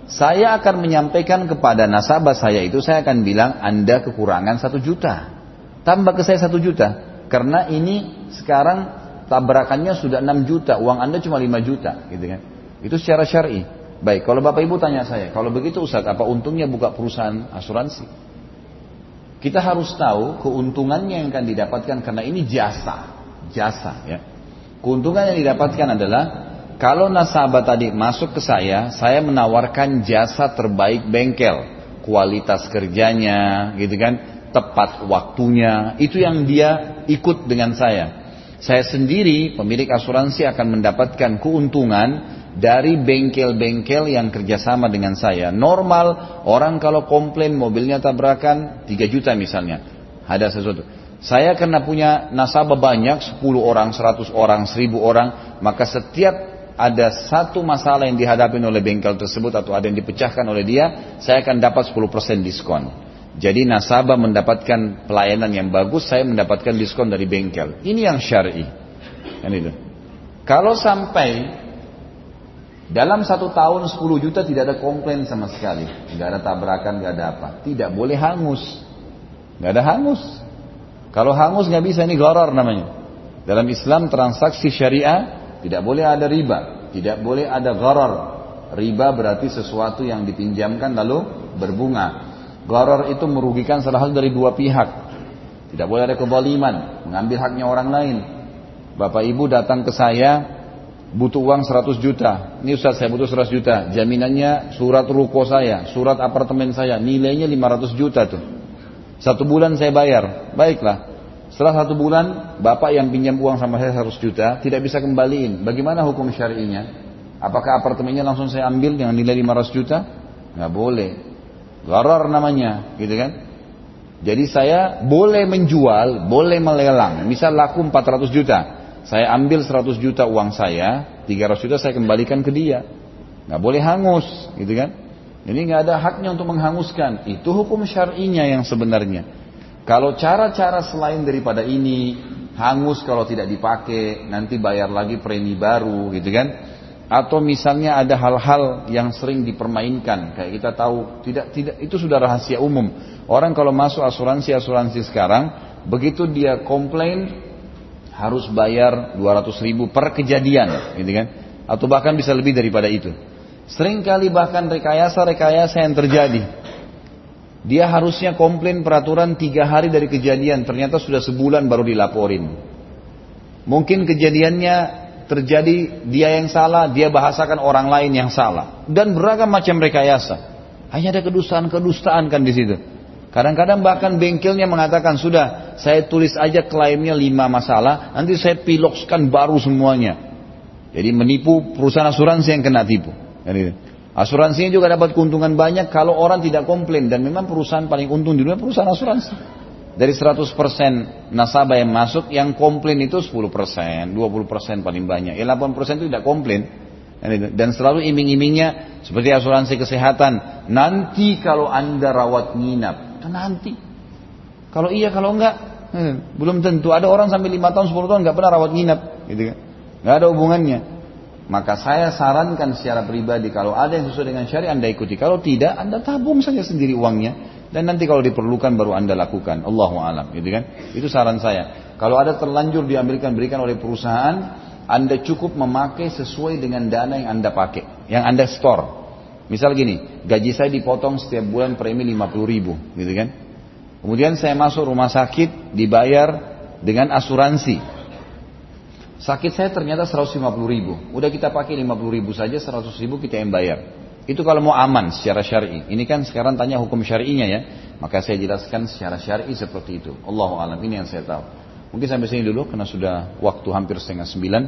S1: saya akan menyampaikan kepada nasabah saya itu, saya akan bilang Anda kekurangan 1 juta. Tambah ke saya 1 juta. Karena ini sekarang tabrakannya sudah 6 juta, uang Anda cuma 5 juta, gitu kan. Itu secara syar'i. Baik, kalau Bapak Ibu tanya saya, kalau begitu Ustaz, apa untungnya buka perusahaan asuransi? Kita harus tahu keuntungannya yang akan didapatkan karena ini jasa, jasa ya. Keuntungan yang didapatkan adalah kalau nasabah tadi masuk ke saya, saya menawarkan jasa terbaik bengkel, kualitas kerjanya, gitu kan, tepat waktunya, itu yang dia ikut dengan saya. Saya sendiri pemilik asuransi akan mendapatkan keuntungan dari bengkel-bengkel yang kerjasama dengan saya. Normal orang kalau komplain mobilnya tabrakan 3 juta misalnya. Ada sesuatu. Saya karena punya nasabah banyak, 10 orang, 100 orang, 1000 orang, maka setiap ada satu masalah yang dihadapi oleh bengkel tersebut atau ada yang dipecahkan oleh dia, saya akan dapat 10% diskon. Jadi nasabah mendapatkan pelayanan yang bagus, saya mendapatkan diskon dari bengkel. Ini yang syar'i. Kan itu. Kalau sampai dalam satu tahun 10 juta tidak ada komplain sama sekali. Nggak ada tabrakan, nggak ada apa. Tidak boleh hangus. Nggak ada hangus. Kalau hangus nggak bisa, ini gharar namanya. Dalam Islam transaksi syariah tidak boleh ada riba. Tidak boleh ada gharar. Riba berarti sesuatu yang dipinjamkan lalu berbunga. Gharar itu merugikan salah satu dari dua pihak. Tidak boleh ada kezaliman, mengambil haknya orang lain. Bapak ibu datang ke saya, butuh uang 100 juta. Ini Ustaz saya butuh 100 juta. Jaminannya surat ruko saya, surat apartemen saya, nilainya 500 juta tuh. Satu bulan saya bayar. Baiklah. Setelah satu bulan, bapak yang pinjam uang sama saya 100 juta, tidak bisa kembaliin. Bagaimana hukum syari'inya? Apakah apartemennya langsung saya ambil dengan nilai 500 juta? Nggak boleh. Garar namanya, gitu kan? Jadi saya boleh menjual, boleh melelang. Misal laku 400 juta. Saya ambil 100 juta uang saya, 300 juta saya kembalikan ke dia. Nggak boleh hangus, gitu kan? Ini nggak ada haknya untuk menghanguskan. Itu hukum syar'inya yang sebenarnya. Kalau cara-cara selain daripada ini, hangus kalau tidak dipakai, nanti bayar lagi premi baru, gitu kan? Atau misalnya ada hal-hal yang sering dipermainkan, kayak kita tahu tidak tidak itu sudah rahasia umum. Orang kalau masuk asuransi-asuransi sekarang, begitu dia komplain harus bayar 200 ribu per kejadian, gitu kan? Atau bahkan bisa lebih daripada itu. Seringkali bahkan rekayasa-rekayasa yang terjadi. Dia harusnya komplain peraturan tiga hari dari kejadian, ternyata sudah sebulan baru dilaporin. Mungkin kejadiannya terjadi dia yang salah, dia bahasakan orang lain yang salah. Dan beragam macam rekayasa. Hanya ada kedustaan-kedustaan kan di situ. Kadang-kadang bahkan bengkelnya mengatakan sudah saya tulis aja klaimnya lima masalah, nanti saya pilokskan baru semuanya. Jadi menipu perusahaan asuransi yang kena tipu. Asuransinya juga dapat keuntungan banyak kalau orang tidak komplain dan memang perusahaan paling untung di dunia perusahaan asuransi. dari 100% nasabah yang masuk, yang komplain itu 10%, 20% paling banyak. Ya 80% itu tidak komplain. Dan selalu iming-imingnya seperti asuransi kesehatan. Nanti kalau anda rawat nginap, itu nanti. Kalau iya, kalau enggak, eh, belum tentu. Ada orang sampai 5 tahun, 10 tahun nggak pernah rawat nginap, gitu kan? Nggak ada hubungannya. Maka saya sarankan secara pribadi kalau ada yang sesuai dengan syariat Anda ikuti. Kalau tidak, Anda tabung saja sendiri uangnya dan nanti kalau diperlukan baru Anda lakukan. Allahu alam, gitu kan? Itu saran saya. Kalau ada terlanjur diambilkan berikan oleh perusahaan, Anda cukup memakai sesuai dengan dana yang Anda pakai, yang Anda store. Misal gini, gaji saya dipotong setiap bulan premi 50 ribu, gitu kan? Kemudian saya masuk rumah sakit, dibayar dengan asuransi. Sakit saya ternyata 150 ribu. Udah kita pakai 50 ribu saja, 100 ribu kita yang bayar. Itu kalau mau aman secara syar'i. Ini kan sekarang tanya hukum syar'inya ya. Maka saya jelaskan secara syar'i seperti itu. Allahu alam ini yang saya tahu. Mungkin sampai sini dulu karena sudah waktu hampir setengah sembilan.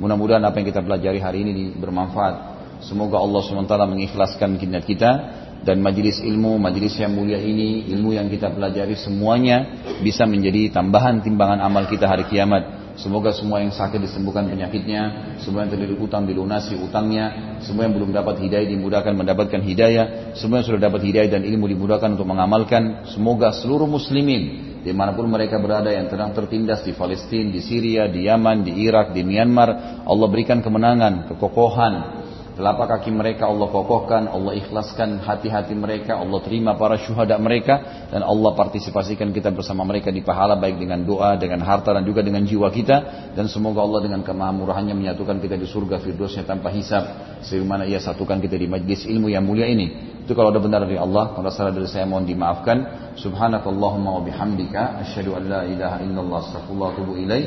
S1: Mudah-mudahan apa yang kita pelajari hari ini bermanfaat. Semoga Allah SWT mengikhlaskan niat kita dan majelis ilmu, majelis yang mulia ini, ilmu yang kita pelajari semuanya bisa menjadi tambahan timbangan amal kita hari kiamat Semoga semua yang sakit disembuhkan penyakitnya, semua yang terlilit utang dilunasi utangnya, semua yang belum dapat hidayah dimudahkan mendapatkan hidayah, semua yang sudah dapat hidayah dan ilmu dimudahkan untuk mengamalkan. Semoga seluruh muslimin di mana pun mereka berada yang sedang tertindas di Palestina, di Syria, di Yaman, di Irak, di Myanmar, Allah berikan kemenangan, kekokohan, Telapak kaki mereka Allah kokohkan, Allah ikhlaskan hati-hati mereka, Allah terima para syuhada mereka, dan Allah partisipasikan kita bersama mereka di pahala baik dengan doa, dengan harta dan juga dengan jiwa kita. Dan semoga Allah dengan kemahamurahannya menyatukan kita di surga firdosnya tanpa hisab, sebagaimana ia satukan kita di majlis ilmu yang mulia ini. Itu kalau ada benar dari Allah, kalau salah dari saya mohon dimaafkan. Subhanakallahumma wa bihamdika, asyhadu an la ilaha illallah, astaghfirullah wa atubu ilaih.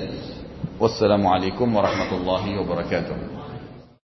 S1: Wassalamualaikum warahmatullahi wabarakatuh.